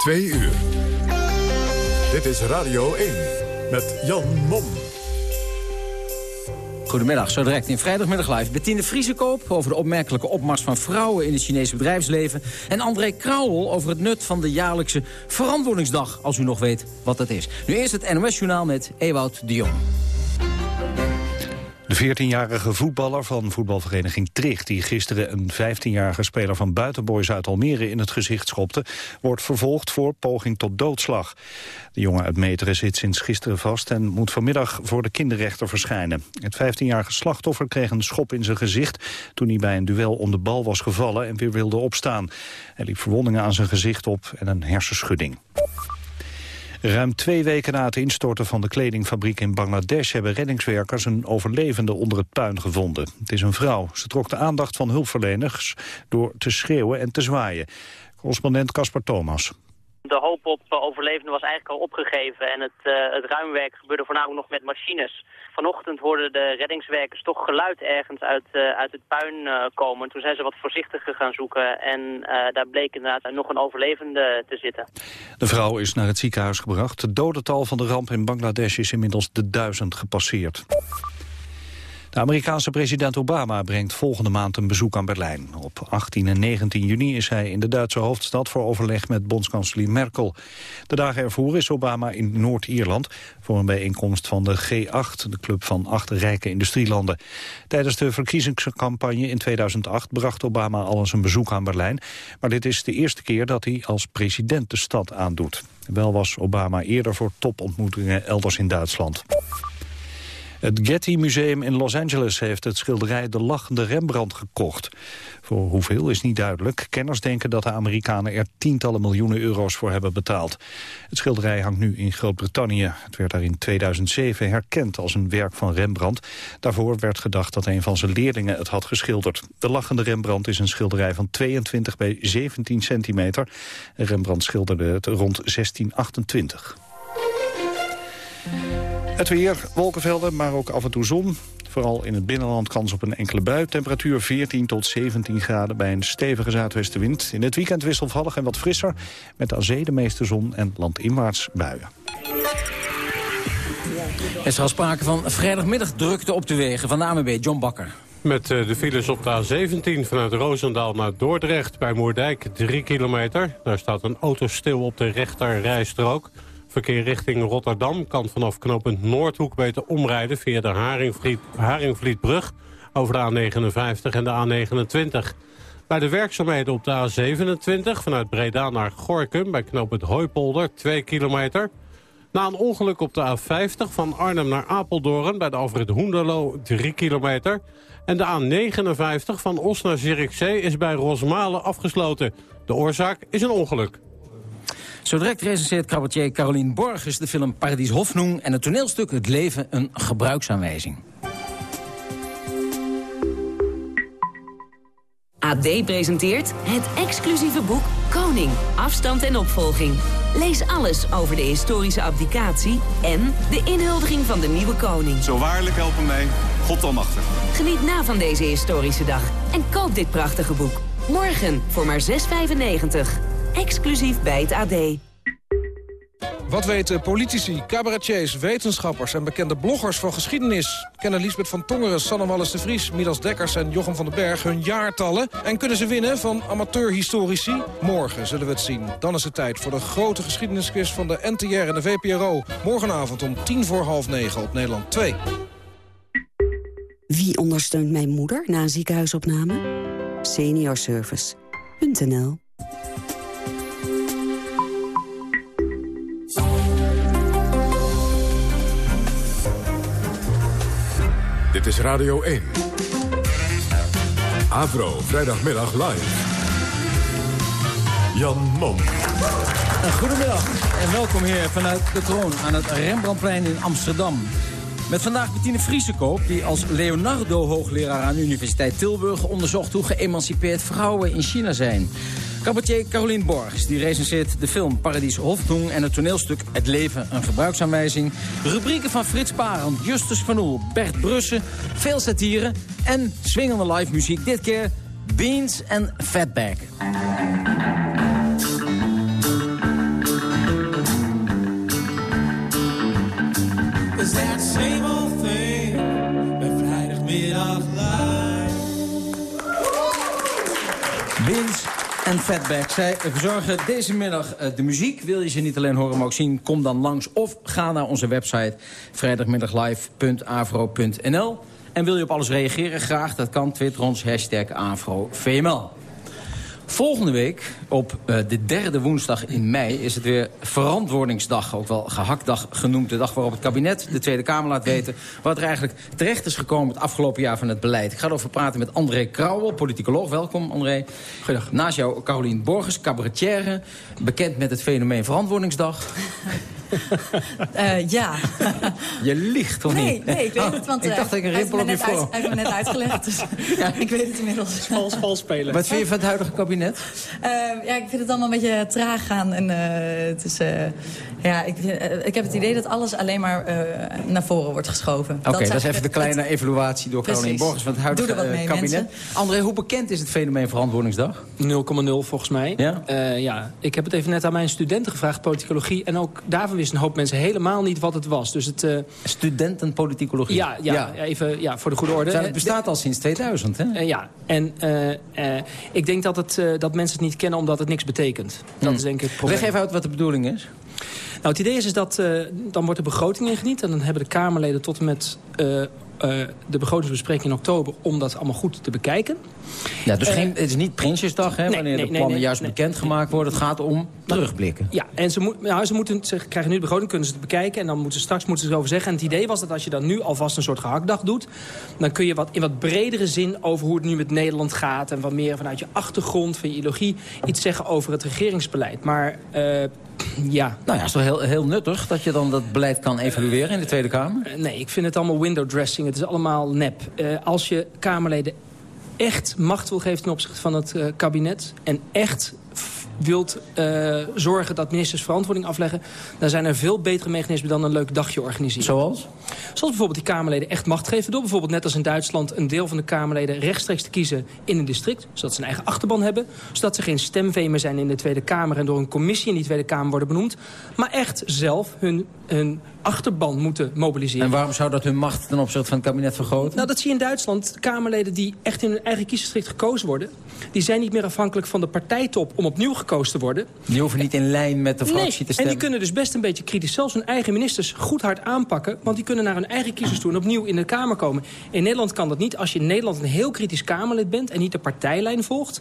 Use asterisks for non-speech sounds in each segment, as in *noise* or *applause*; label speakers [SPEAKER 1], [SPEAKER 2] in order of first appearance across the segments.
[SPEAKER 1] Twee uur. Dit is Radio 1 met Jan Mom.
[SPEAKER 2] Goedemiddag, zo direct in Vrijdagmiddag Live. Bettine Vriesekoop over de opmerkelijke opmars van vrouwen in het Chinese bedrijfsleven. En André Krauwel over het nut van de jaarlijkse verantwoordingsdag, als u nog weet wat dat is. Nu eerst het NOS-journaal met Ewout de Jong.
[SPEAKER 3] De 14-jarige voetballer van voetbalvereniging Tricht... die gisteren een 15-jarige speler van Buitenboys uit Almere in het gezicht schopte... wordt vervolgd voor poging tot doodslag. De jongen uit Meteren zit sinds gisteren vast... en moet vanmiddag voor de kinderrechter verschijnen. Het 15-jarige slachtoffer kreeg een schop in zijn gezicht... toen hij bij een duel om de bal was gevallen en weer wilde opstaan. Hij liep verwondingen aan zijn gezicht op en een hersenschudding. Ruim twee weken na het instorten van de kledingfabriek in Bangladesh... hebben reddingswerkers een overlevende onder het puin gevonden. Het is een vrouw. Ze trok de aandacht van hulpverleners door te schreeuwen en te zwaaien. Correspondent Caspar Thomas.
[SPEAKER 4] De hoop op overlevenden was eigenlijk al opgegeven en het, uh, het ruimwerk gebeurde voornamelijk nog met machines. Vanochtend hoorden de reddingswerkers toch geluid ergens uit, uh, uit het puin komen. Toen zijn ze wat voorzichtiger gaan zoeken en daar bleek inderdaad nog een overlevende te zitten.
[SPEAKER 3] De vrouw is naar het ziekenhuis gebracht. Het dodental van de ramp in Bangladesh is inmiddels de duizend gepasseerd. De Amerikaanse president Obama brengt volgende maand een bezoek aan Berlijn. Op 18 en 19 juni is hij in de Duitse hoofdstad voor overleg met bondskanselier Merkel. De dagen ervoor is Obama in Noord-Ierland voor een bijeenkomst van de G8, de club van acht rijke industrielanden. Tijdens de verkiezingscampagne in 2008 bracht Obama al eens een bezoek aan Berlijn. Maar dit is de eerste keer dat hij als president de stad aandoet. Wel was Obama eerder voor topontmoetingen elders in Duitsland. Het Getty Museum in Los Angeles heeft het schilderij De Lachende Rembrandt gekocht. Voor hoeveel is niet duidelijk. Kenners denken dat de Amerikanen er tientallen miljoenen euro's voor hebben betaald. Het schilderij hangt nu in Groot-Brittannië. Het werd daar in 2007 herkend als een werk van Rembrandt. Daarvoor werd gedacht dat een van zijn leerlingen het had geschilderd. De Lachende Rembrandt is een schilderij van 22 bij 17 centimeter. Rembrandt schilderde het rond 1628. Het weer, wolkenvelden, maar ook af en toe zon. Vooral in het binnenland kans op een enkele bui. Temperatuur 14 tot 17 graden bij een stevige zuidwestenwind. In het weekend wisselvallig en wat frisser. Met aan zee de meeste zon en landinwaarts buien.
[SPEAKER 2] Er is al sprake van vrijdagmiddag drukte op de wegen. Van de AMB, John Bakker.
[SPEAKER 5] Met eh, de files op de A17 vanuit Roosendaal naar Dordrecht bij Moerdijk 3 kilometer. Daar staat een auto stil op de rechter rijstrook. Verkeer richting Rotterdam kan vanaf knooppunt Noordhoek beter omrijden... via de Haringvliet, Haringvlietbrug over de A59 en de A29. Bij de werkzaamheden op de A27 vanuit Breda naar Gorkum... bij knooppunt Hooipolder, 2 kilometer. Na een ongeluk op de A50 van Arnhem naar Apeldoorn... bij de Alfred Hoenderlo, 3 kilometer. En de A59 van Os naar Zierikzee is bij Rosmalen afgesloten. De oorzaak is een ongeluk.
[SPEAKER 2] Zo direct recenseert cabaretier Caroline Borges de film Paradies Hofnoen... en het toneelstuk Het Leven een gebruiksaanwijzing.
[SPEAKER 6] AD presenteert het exclusieve boek Koning, afstand en opvolging. Lees alles over de historische abdicatie en de inhuldiging van de nieuwe koning.
[SPEAKER 7] Zo waarlijk helpen mij, God almachtig.
[SPEAKER 6] Geniet na van deze historische dag en koop dit prachtige boek. Morgen voor maar 6,95 exclusief bij het AD.
[SPEAKER 8] Wat weten politici, cabaretiers, wetenschappers en bekende bloggers van geschiedenis? Kennen Lisbeth van Tongeren, Sanne Wallis de Vries, Midas Dekkers en Jochem van den Berg hun jaartallen? En kunnen ze winnen van amateurhistorici? Morgen zullen we het zien. Dan is het tijd voor de grote geschiedenisquiz van de NTR en de VPRO. Morgenavond om tien voor half negen op Nederland 2.
[SPEAKER 9] Wie ondersteunt mijn moeder na een ziekenhuisopname? Seniorservice.nl
[SPEAKER 1] Dit is Radio 1. Avro, vrijdagmiddag live. Jan Mom.
[SPEAKER 2] Goedemiddag en welkom hier vanuit de troon aan het Rembrandtplein in Amsterdam. Met vandaag Bettine Vriesekoop, die als Leonardo-hoogleraar aan de Universiteit Tilburg onderzocht hoe geëmancipeerd vrouwen in China zijn. Cabaretier Caroline Borgs die recenseert de film Paradies Hofdoen en het toneelstuk Het Leven, een gebruiksaanwijzing. Rubrieken van Frits Parend, Justus van Oel, Bert Brussen, veel satire en swingende live muziek. Dit keer Beans en Fatback. Fatback. Zij verzorgen deze middag eh, de muziek. Wil je ze niet alleen horen, maar ook zien, kom dan langs. Of ga naar onze website vrijdagmiddaglive.avro.nl. En wil je op alles reageren? Graag, dat kan. Twitter ons, hashtag AfroVML. Volgende week, op uh, de derde woensdag in mei... is het weer verantwoordingsdag, ook wel gehaktdag genoemd. De dag waarop het kabinet de Tweede Kamer laat weten... wat er eigenlijk terecht is gekomen het afgelopen jaar van het beleid. Ik ga erover praten met André Krauwel, politicoloog. Welkom, André.
[SPEAKER 10] Goedendag.
[SPEAKER 2] Naast jou Carolien Borges, cabaretière. Bekend met het fenomeen verantwoordingsdag.
[SPEAKER 11] Uh, ja.
[SPEAKER 2] Je liegt,
[SPEAKER 11] nee,
[SPEAKER 2] niet?
[SPEAKER 11] Nee, ik weet het, want
[SPEAKER 2] ik dacht dat ik een rimpel op je voor.
[SPEAKER 11] Hij heeft me net uitgelegd, dus *laughs* ja. *laughs* ik weet het inmiddels.
[SPEAKER 10] Vals, vals spelen.
[SPEAKER 2] Wat vind je van het huidige kabinet?
[SPEAKER 11] Uh, ja, ik vind het allemaal een beetje traag gaan. En, uh, het is, ja, ik, ik heb het idee dat alles alleen maar naar voren wordt geschoven.
[SPEAKER 2] Oké, okay, dat, dat, is even de kleine het... evaluatie door Caroline Borgers van het huidige mee, kabinet. Mensen. André, hoe bekend is het fenomeen verantwoordingsdag?
[SPEAKER 10] 0,0 volgens mij.
[SPEAKER 2] Ja?
[SPEAKER 10] ja, ik heb het even net aan mijn studenten gevraagd, politicologie. En ook daarvan wisten een hoop mensen helemaal niet wat het was. Dus het, uh...
[SPEAKER 2] Studentenpoliticologie?
[SPEAKER 10] Ja, ja, ja, even ja, voor de goede orde.
[SPEAKER 2] het bestaat al sinds 2000, hè?
[SPEAKER 10] Uh, ja, en uh, ik denk dat, het, dat mensen het niet kennen omdat het niks betekent. Dat
[SPEAKER 2] hmm.
[SPEAKER 10] is denk ik het probleem.
[SPEAKER 2] Leg even uit wat de bedoeling is.
[SPEAKER 10] Nou, het idee is, is dat dan wordt de begroting ingediend... en dan hebben de Kamerleden tot en met uh, de begrotingsbespreking in oktober... om dat allemaal goed te bekijken.
[SPEAKER 2] Ja, dus geen, het is niet Prinsjesdag, hè, nee, wanneer nee, de plannen nee, juist bekendgemaakt worden. Het gaat om terugblikken.
[SPEAKER 10] Ja, en ze, moet, nou, ze, moeten, ze krijgen nu de begroting, kunnen ze het bekijken... en dan moeten ze straks moeten ze erover zeggen. En het idee was dat als je dan nu alvast een soort gehaktdag doet... dan kun je wat, in wat bredere zin over hoe het nu met Nederland gaat... en wat meer vanuit je achtergrond, van je ideologie... iets zeggen over het regeringsbeleid. Maar... Uh, ja.
[SPEAKER 2] Nou ja, het is toch heel, heel nuttig dat je dan dat beleid kan evalueren in de Tweede Kamer?
[SPEAKER 10] nee, ik vind het allemaal window dressing. Het is allemaal nep. Uh, als je Kamerleden echt macht wil geven ten opzichte van het uh, kabinet... en echt wilt uh, zorgen dat ministers verantwoording afleggen... dan zijn er veel betere mechanismen dan een leuk dagje organiseren.
[SPEAKER 2] Zoals?
[SPEAKER 10] Zoals bijvoorbeeld die Kamerleden echt macht geven... door bijvoorbeeld net als in Duitsland een deel van de Kamerleden... rechtstreeks te kiezen in een district, zodat ze een eigen achterban hebben... zodat ze geen stemvee meer zijn in de Tweede Kamer... en door een commissie in die Tweede Kamer worden benoemd... maar echt zelf hun, hun achterban moeten mobiliseren.
[SPEAKER 2] En waarom zou dat hun macht ten opzichte van het kabinet vergroten?
[SPEAKER 10] Nou, dat zie je in Duitsland. Kamerleden die echt in hun eigen kiesdistrict gekozen worden... die zijn niet meer afhankelijk van de partijtop om opnieuw gekozen te worden.
[SPEAKER 2] Die hoeven niet in lijn met de fractie
[SPEAKER 10] nee,
[SPEAKER 2] te stemmen.
[SPEAKER 10] En die kunnen dus best een beetje kritisch zelfs hun eigen ministers goed hard aanpakken... want die kunnen naar hun eigen kiezers toe en opnieuw in de Kamer komen. In Nederland kan dat niet. Als je in Nederland een heel kritisch Kamerlid bent... en niet de partijlijn volgt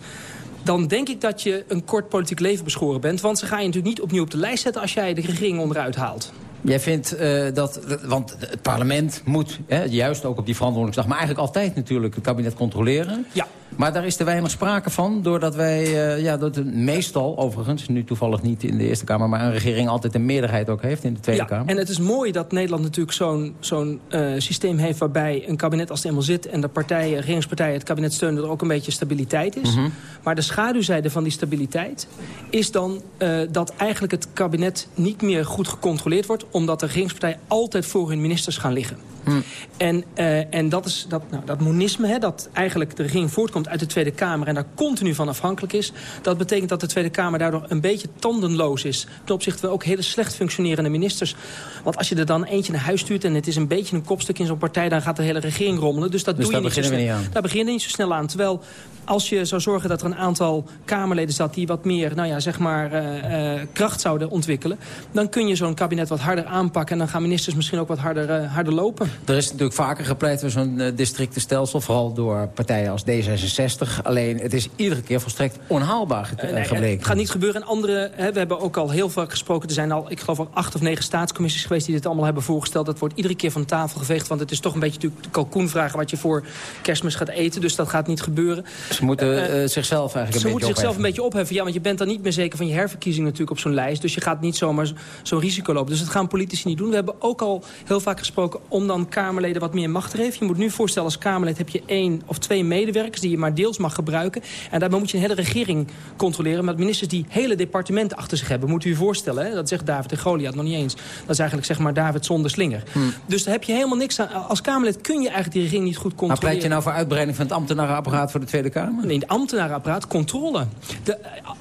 [SPEAKER 10] dan denk ik dat je een kort politiek leven beschoren bent. Want ze gaan je natuurlijk niet opnieuw op de lijst zetten... als jij de regering onderuit haalt.
[SPEAKER 2] Jij vindt uh, dat, want het parlement moet, hè, juist ook op die verantwoordingsdag... maar eigenlijk altijd natuurlijk het kabinet controleren.
[SPEAKER 10] Ja.
[SPEAKER 2] Maar daar is te weinig sprake van, doordat wij, uh, ja, dat meestal overigens... nu toevallig niet in de Eerste Kamer, maar een regering altijd een meerderheid ook heeft in de Tweede
[SPEAKER 10] ja,
[SPEAKER 2] Kamer.
[SPEAKER 10] En het is mooi dat Nederland natuurlijk zo'n zo'n uh, systeem heeft... waarbij een kabinet als het eenmaal zit en de partijen, regeringspartijen het kabinet steunen... er ook een beetje stabiliteit is.
[SPEAKER 2] Mm -hmm.
[SPEAKER 10] Maar de schaduwzijde van die stabiliteit is dan dat eigenlijk het kabinet niet meer goed gecontroleerd wordt... omdat de regeringspartijen altijd voor hun ministers gaan liggen.
[SPEAKER 2] Hmm.
[SPEAKER 10] En, uh, en dat is dat, nou, dat monisme, hè, dat eigenlijk de regering voortkomt uit de Tweede Kamer... en daar continu van afhankelijk is. Dat betekent dat de Tweede Kamer daardoor een beetje tandenloos is... ten opzichte van ook hele slecht functionerende ministers. Want als je er dan eentje naar huis stuurt... en het is een beetje een kopstuk in zo'n partij... dan gaat de hele regering rommelen. Dus dat
[SPEAKER 2] dus
[SPEAKER 10] doe je
[SPEAKER 2] niet
[SPEAKER 10] zo snel.
[SPEAKER 2] Niet aan.
[SPEAKER 10] Daar begin je niet zo snel aan. Terwijl als je zou zorgen dat er een aantal Kamerleden zat... die wat meer nou ja, zeg maar, uh, uh, kracht zouden ontwikkelen... dan kun je zo'n kabinet wat harder aanpakken... en dan gaan ministers misschien ook wat harder, harder lopen.
[SPEAKER 2] Er is natuurlijk vaker gepleit voor zo'n uh, districtenstelsel... vooral door partijen als D66. Alleen het is iedere keer volstrekt onhaalbaar ge
[SPEAKER 10] nee,
[SPEAKER 2] gebleken.
[SPEAKER 10] Het gaat niet gebeuren. En andere, hè, we hebben ook al heel vaak gesproken. Er zijn al, ik geloof al acht of negen staatscommissies geweest... die dit allemaal hebben voorgesteld. Dat wordt iedere keer van tafel geveegd. Want het is toch een beetje natuurlijk de kalkoenvragen... wat je voor kerstmis gaat eten. Dus dat gaat niet gebeuren.
[SPEAKER 2] Ze moeten uh, zichzelf eigenlijk
[SPEAKER 10] ze
[SPEAKER 2] een
[SPEAKER 10] moeten
[SPEAKER 2] beetje
[SPEAKER 10] zichzelf een beetje opheffen. Ja, want je bent dan niet meer zeker van je herverkiezing natuurlijk op zo'n lijst. Dus je gaat niet zomaar zo'n risico lopen. Dus dat gaan politici niet doen. We hebben ook al heel vaak gesproken om dan Kamerleden wat meer macht geven. Je moet nu voorstellen als Kamerlid heb je één of twee medewerkers... die je maar deels mag gebruiken. En daarbij moet je een hele regering controleren... met ministers die hele departementen achter zich hebben. Moet u je voorstellen, hè? dat zegt David de Goliath nog niet eens. Dat is eigenlijk zeg maar David zonder slinger.
[SPEAKER 2] Hmm.
[SPEAKER 10] Dus daar heb je helemaal niks aan. Als Kamerlid kun je eigenlijk die regering niet goed controleren.
[SPEAKER 2] Maar pleit je nou voor uitbreiding van het ambtenarenapparaat voor de Tweede Kamer?
[SPEAKER 10] Nee, het ambtenarenapparaat, controle. De,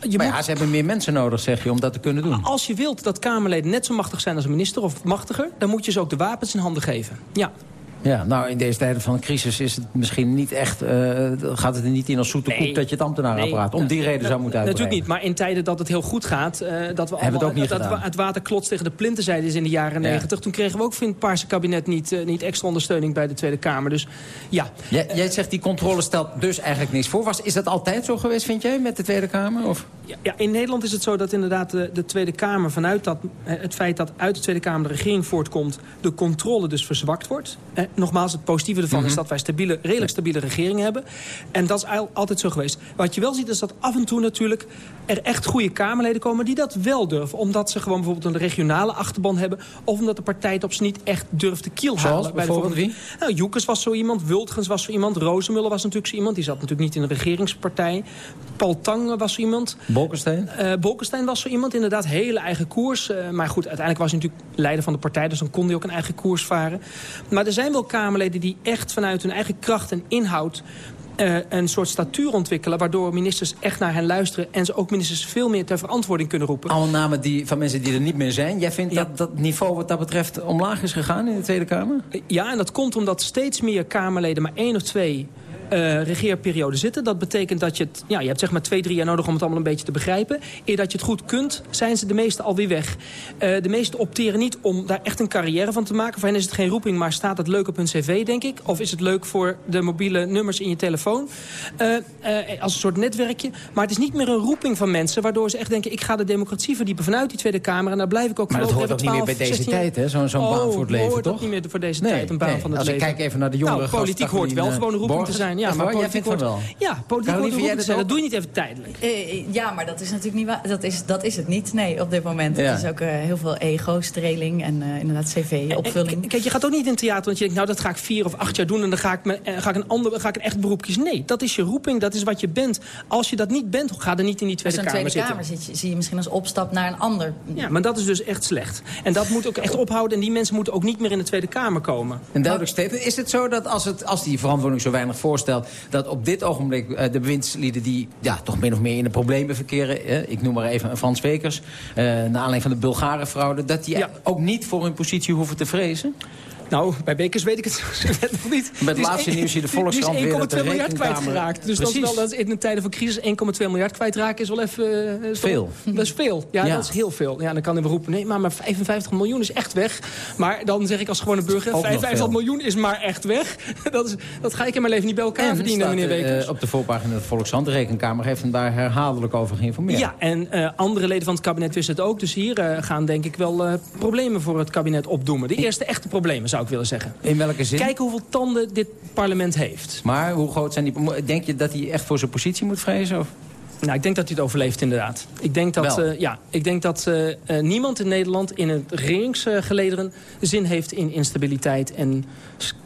[SPEAKER 10] je
[SPEAKER 2] maar
[SPEAKER 10] moet...
[SPEAKER 2] ja, ze hebben meer mensen nodig, zeg je, om dat te kunnen doen.
[SPEAKER 10] Als je wilt dat Kamerleden net zo machtig zijn als een minister of machtiger... dan moet je ze ook de wapens in handen geven. Ja.
[SPEAKER 2] Ja, nou in deze tijden van een crisis is het misschien niet echt, uh, gaat het er niet in als zoete koek dat je het ambtenarenapparaat om die reden zou moeten uitbreiden.
[SPEAKER 10] Natuurlijk niet, maar in tijden dat het heel goed gaat, uh, dat we allemaal,
[SPEAKER 2] het, ook niet
[SPEAKER 10] dat,
[SPEAKER 2] gedaan.
[SPEAKER 10] het water klots tegen de plinten zeiden is in de jaren negentig. Ja. Toen kregen we ook van het Paarse kabinet niet, uh, niet extra ondersteuning bij de Tweede Kamer. Dus ja.
[SPEAKER 2] Jij, jij zegt die controle stelt dus eigenlijk niks voor. Was, is dat altijd zo geweest, vind jij, met de Tweede Kamer? Of?
[SPEAKER 10] Ja, ja, in Nederland is het zo dat inderdaad de, de Tweede Kamer... vanuit dat, het feit dat uit de Tweede Kamer de regering voortkomt... de controle dus verzwakt wordt. Eh, nogmaals, het positieve ervan mm -hmm. is dat wij stabiele, redelijk stabiele regeringen hebben. En dat is altijd zo geweest. Wat je wel ziet is dat af en toe natuurlijk... er echt goede Kamerleden komen die dat wel durven. Omdat ze gewoon bijvoorbeeld een regionale achterban hebben... of omdat de partij op ze niet echt durft te kiel halen.
[SPEAKER 2] Zoals bijvoorbeeld wie?
[SPEAKER 10] Nou, Joekes was zo iemand, Wultgens was zo iemand... Rozenmuller was natuurlijk zo iemand, die zat natuurlijk niet in de regeringspartij. Paul Tang was zo iemand...
[SPEAKER 2] Bolkestein?
[SPEAKER 10] Uh, Bolkestein was zo iemand, inderdaad, hele eigen koers. Uh, maar goed, uiteindelijk was hij natuurlijk leider van de partij... dus dan kon hij ook een eigen koers varen. Maar er zijn wel Kamerleden die echt vanuit hun eigen kracht en inhoud... Uh, een soort statuur ontwikkelen... waardoor ministers echt naar hen luisteren... en ze ook ministers veel meer ter verantwoording kunnen roepen.
[SPEAKER 2] Allemaal namen die, van mensen die er niet meer zijn. Jij vindt ja. dat dat niveau wat dat betreft omlaag is gegaan in de Tweede Kamer?
[SPEAKER 10] Ja, en dat komt omdat steeds meer Kamerleden... maar één of twee uh, regeerperiode zitten. Dat betekent dat je het... Ja, je hebt zeg maar twee, drie jaar nodig om het allemaal een beetje te begrijpen. Eer dat je het goed kunt, zijn ze de meesten alweer weg. Uh, de meesten opteren niet om daar echt een carrière van te maken. Voor hen is het geen roeping, maar staat het leuk op hun cv, denk ik. Of is het leuk voor de mobiele nummers in je telefoon. Uh, als een soort netwerkje. Maar het is niet meer een roeping van mensen... waardoor ze echt denken, ik ga de democratie verdiepen vanuit die Tweede Kamer... en daar blijf ik ook
[SPEAKER 2] Maar dat hoort ook niet meer bij deze tijd, hè? Zo'n zo
[SPEAKER 10] oh,
[SPEAKER 2] baan voor het leven,
[SPEAKER 10] hoort
[SPEAKER 2] toch?
[SPEAKER 10] niet meer voor deze nee, tijd, een baan
[SPEAKER 2] nee.
[SPEAKER 10] van het
[SPEAKER 2] als
[SPEAKER 10] leven.
[SPEAKER 2] Als ik kijk even naar de jongere
[SPEAKER 10] nou, politiek hoort wel gewoon een roeping te zijn. Ja, maar
[SPEAKER 2] politiek
[SPEAKER 10] hoort
[SPEAKER 2] wel.
[SPEAKER 10] Ja, politiek zijn. Dat doe je niet even tijdelijk.
[SPEAKER 11] Uh, ja, maar dat is natuurlijk niet waar. Dat is, dat is het niet, nee, op dit moment. Ja. Het is ook uh, heel veel ego-streling en uh, inderdaad cv-opvulling.
[SPEAKER 10] Kijk, je gaat ook niet in theater, want je denkt... nou, dat ga ik vier of acht jaar doen en dan ga ik, me, ga ik, een, ander, ga ik een echt beroep kiezen. Nee, dat is je roeping, dat is wat je bent. Als je dat niet bent, ga er niet in die Tweede Kamer
[SPEAKER 11] Tweede
[SPEAKER 10] zitten.
[SPEAKER 11] Kamer zit je, zie je misschien als opstap naar een ander.
[SPEAKER 10] Ja, maar dat is dus echt slecht. En dat moet ook echt ophouden. En die mensen moeten ook niet meer in de Tweede Kamer komen.
[SPEAKER 2] Een duidelijk statement. Is het zo dat als, het, als die verantwoording zo weinig voorstelt... dat op dit ogenblik uh, de bewindslieden die ja, toch min of meer in de problemen verkeren... Eh, ik noem maar even Frans Wekers, uh, naar aanleiding van de Bulgarenfraude... dat die ja. ook niet voor hun positie hoeven te vrezen?
[SPEAKER 10] Nou, bij Bekers weet ik het *laughs* nog niet.
[SPEAKER 2] Met het laatste nieuws in de Volkskrant
[SPEAKER 10] weer
[SPEAKER 2] dat de
[SPEAKER 10] 1,2 miljard kwijtgeraakt. Dus dat is wel, dat is in de tijden van crisis 1,2 miljard kwijtraken is wel even... Uh, is
[SPEAKER 2] veel.
[SPEAKER 10] Dat is veel. Ja, ja, dat is heel veel. Ja, dan kan hij roepen, nee, maar, maar 55 miljoen is echt weg. Maar dan zeg ik als gewone burger,
[SPEAKER 2] Ook
[SPEAKER 10] 55 miljoen is maar echt weg. *laughs* dat, is, dat ga ik in mijn leven niet bij elkaar
[SPEAKER 2] en
[SPEAKER 10] verdienen,
[SPEAKER 2] staat,
[SPEAKER 10] meneer Bekers.
[SPEAKER 2] Uh, op de voorpagina van de Volkskrant, de Rekenkamer heeft hem daar herhaaldelijk over geïnformeerd.
[SPEAKER 10] Ja, en uh, andere leden van het kabinet wisten het ook. Dus hier gaan denk ik wel problemen voor het kabinet opdoemen. De eerste echte problemen, zou ik willen zeggen.
[SPEAKER 2] In welke zin?
[SPEAKER 10] Kijken hoeveel tanden dit parlement heeft.
[SPEAKER 2] Maar hoe groot zijn die... Denk je dat hij echt voor zijn positie moet vrezen? Of?
[SPEAKER 10] Nou, ik denk dat hij het overleeft inderdaad. Ik denk dat, uh, ja, ik denk dat uh, uh, niemand in Nederland in het regeringsgelederen zin heeft in instabiliteit en,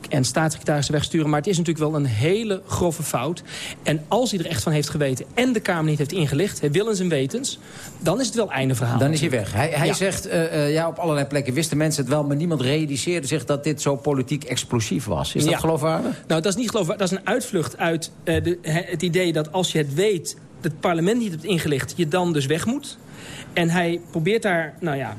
[SPEAKER 10] en staatssecretarissen wegsturen. Maar het is natuurlijk wel een hele grove fout. En als hij er echt van heeft geweten en de Kamer niet heeft ingelicht, willens en wetens, dan is het wel einde verhaal.
[SPEAKER 2] Dan is hij weg. Hij, hij ja. zegt, ja, op allerlei plekken wisten mensen het wel, maar niemand realiseerde zich dat dit zo politiek explosief was. Is dat
[SPEAKER 10] ja.
[SPEAKER 2] geloofwaardig?
[SPEAKER 10] Nou, dat is niet geloofwaardig. Dat is een uitvlucht uit de, het idee dat als je het weet het parlement niet hebt ingelicht, je dan dus weg moet. En hij probeert daar, nou ja,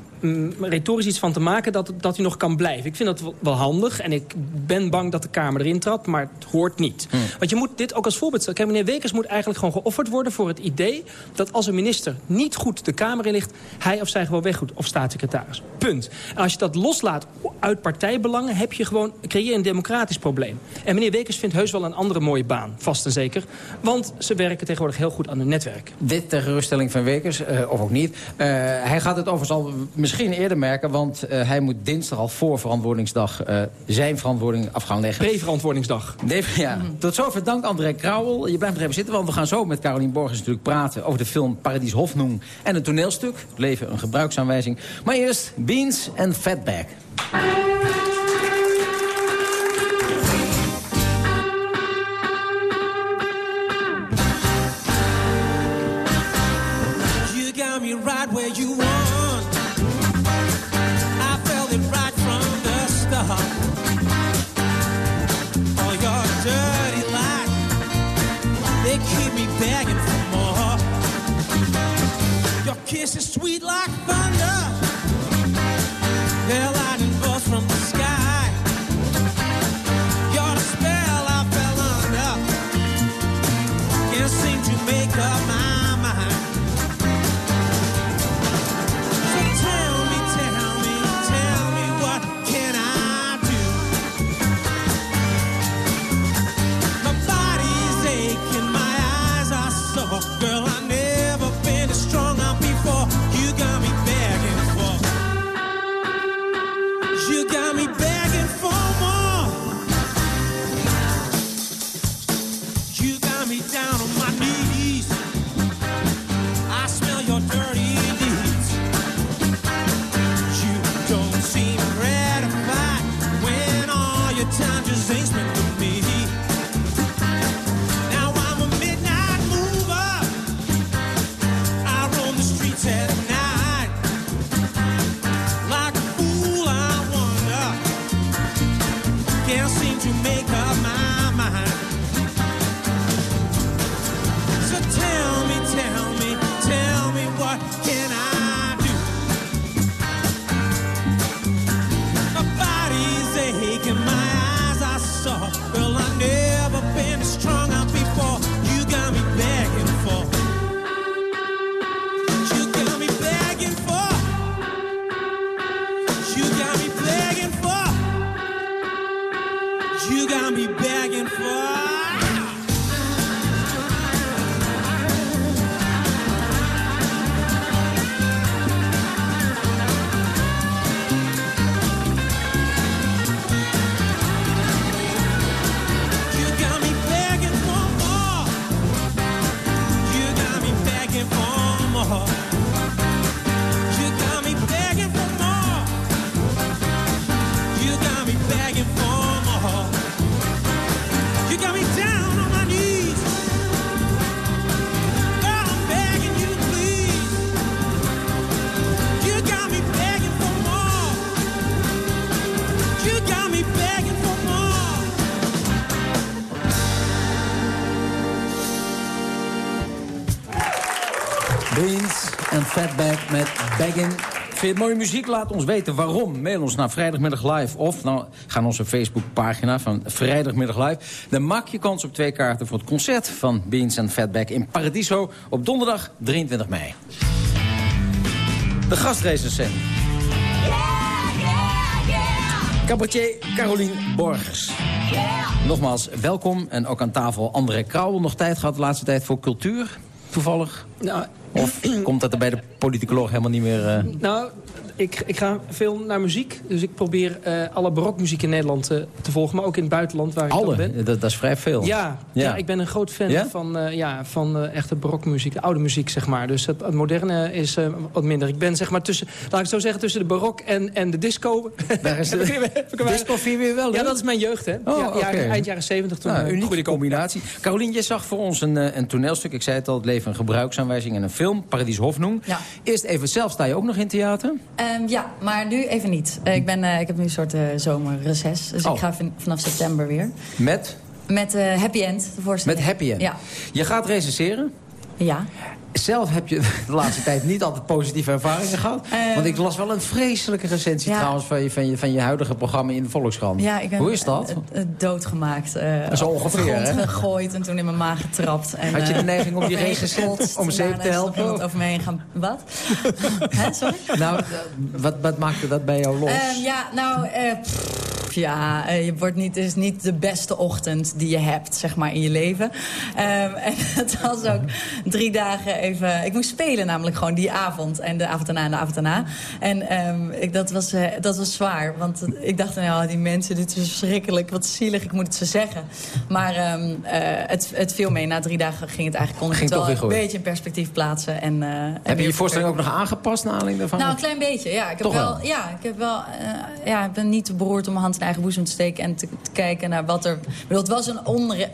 [SPEAKER 10] retorisch iets van te maken dat, dat hij nog kan blijven. Ik vind dat wel handig en ik ben bang dat de Kamer erin trapt, maar het hoort niet. Hmm. Want je moet dit ook als voorbeeld stellen. Kijk, meneer Wekers moet eigenlijk gewoon geofferd worden voor het idee dat als een minister niet goed de Kamer inlicht, hij of zij gewoon weggoedt of staatssecretaris. Punt. En als je dat loslaat uit partijbelangen, heb je gewoon, creëer je een democratisch probleem. En meneer Wekers vindt heus wel een andere mooie baan, vast en zeker. Want ze werken tegenwoordig heel goed aan hun netwerk.
[SPEAKER 2] Dit ter geruststelling van Wekers, uh, of ook niet. Uh, hij gaat het overigens al misschien eerder merken, want uh, hij moet dinsdag al voor verantwoordingsdag zijn verantwoording af gaan leggen.
[SPEAKER 10] Pre-verantwoordingsdag.
[SPEAKER 2] Nee, ja. Mm. Tot zover dank André Krauwel. Je blijft nog even zitten, want we gaan zo met Carolien Borgers natuurlijk praten over de film Paradies Hofnoem en een toneelstuk. Leven een gebruiksaanwijzing. Maar eerst Beans en Fatback.
[SPEAKER 12] Sweet like thunder.
[SPEAKER 2] Mooie muziek? Laat ons weten waarom. Mail ons naar Vrijdagmiddag Live. Of nou, ga naar onze Facebookpagina van Vrijdagmiddag Live. Dan maak je kans op twee kaarten voor het concert van Beans en Fatback in Paradiso... op donderdag 23 mei. De gastrecensent. Cabaretier Carolien Borgers. Nogmaals, welkom. En ook aan tafel André Krauwel. Nog tijd gehad de laatste tijd voor cultuur? Toevallig?
[SPEAKER 10] Nou,
[SPEAKER 2] Of komt dat er bij de politicoloog helemaal niet meer... eh,
[SPEAKER 10] Nou, ik, ik ga veel naar muziek. Dus ik probeer eh, alle barokmuziek in Nederland eh, te volgen. Maar ook in het buitenland waar ik dan ben.
[SPEAKER 2] Alle? Dat, dat is vrij veel.
[SPEAKER 10] Ja, ja. ik ben een groot fan
[SPEAKER 2] Ja?
[SPEAKER 10] van, ja, van echte barokmuziek. De oude muziek, zeg maar. Dus het, het moderne is wat minder. Ik ben zeg maar tussen, laat ik het zo zeggen, tussen de barok en, en de disco. *laughs*
[SPEAKER 2] Daar is de disco vind je weer wel
[SPEAKER 10] Ja, dat is mijn jeugd, hè.
[SPEAKER 2] Oh,
[SPEAKER 10] ja, jaren- eind jaren zeventig toen.
[SPEAKER 2] Nou,
[SPEAKER 10] eh,
[SPEAKER 2] unieke combinatie. Carolien, jij zag voor ons een, een toneelstuk. Ik zei het al, het leven een gebruiksaanwijzing en een film. Paradies Hofnoem.
[SPEAKER 11] Ja.
[SPEAKER 2] Eerst even zelf, sta je ook nog in theater?
[SPEAKER 11] Ehm, ja, maar nu even niet. Eh, ik, ben, eh, ik heb nu een soort eh, zomerreces. Dus
[SPEAKER 2] Oh.
[SPEAKER 11] ik ga van- vanaf september weer.
[SPEAKER 2] Met?
[SPEAKER 11] Met Happy End, de voorstelling.
[SPEAKER 2] Met Happy End.
[SPEAKER 11] Ja.
[SPEAKER 2] Je gaat recenseren.
[SPEAKER 11] Ja.
[SPEAKER 2] Zelf heb je *laughs* de laatste tijd niet altijd positieve ervaringen gehad.
[SPEAKER 11] Eh,
[SPEAKER 2] Want ik las wel een vreselijke recensie
[SPEAKER 11] ja.
[SPEAKER 2] trouwens... Van je, van, je, van je huidige programma in de Volkskrant.
[SPEAKER 11] Ja, ik ben
[SPEAKER 2] Hoe is dat?
[SPEAKER 11] eh, eh, doodgemaakt. eh,
[SPEAKER 2] Zo ongeveer,
[SPEAKER 11] de grond
[SPEAKER 2] hè?
[SPEAKER 11] gegooid en toen in mijn maag getrapt. En,
[SPEAKER 2] Had je de
[SPEAKER 11] eh,
[SPEAKER 2] neiging om die *laughs*
[SPEAKER 11] gekotst.
[SPEAKER 2] om zeep te helpen?
[SPEAKER 11] iemand over me heen gaan... Wat? *laughs* Hè, sorry?
[SPEAKER 2] nou, eh, wat, wat maakte dat bij jou los?
[SPEAKER 11] Ehm, ja, nou, eh, pff, ja, eh, je wordt niet, het is niet de beste ochtend die je hebt, zeg maar, in je leven. Ehm, *laughs* en het was ook drie dagen even... Ik moest spelen namelijk gewoon die avond. En de avond daarna en de avond daarna. En ehm, ik, dat, was, eh, dat was zwaar. Want ik dacht, nou, die mensen, dit is verschrikkelijk. Wat zielig, ik moet het ze zeggen. Maar ehm, eh, het, het viel mee. Na drie dagen ging het eigenlijk... kon ik
[SPEAKER 2] Ging
[SPEAKER 11] het wel een
[SPEAKER 2] goed.
[SPEAKER 11] beetje in perspectief plaatsen. En,
[SPEAKER 2] heb je je voorstelling ook nog aangepast naar aanleiding daarvan?
[SPEAKER 11] nou, een klein beetje, ja. Ik heb
[SPEAKER 2] Toch
[SPEAKER 11] wel,
[SPEAKER 2] wel?
[SPEAKER 11] Ja, ik heb wel, ja, ik ben niet te beroerd om mijn hand eigen boezem te steken en te, te kijken naar wat er. Bedoel, het was een onre.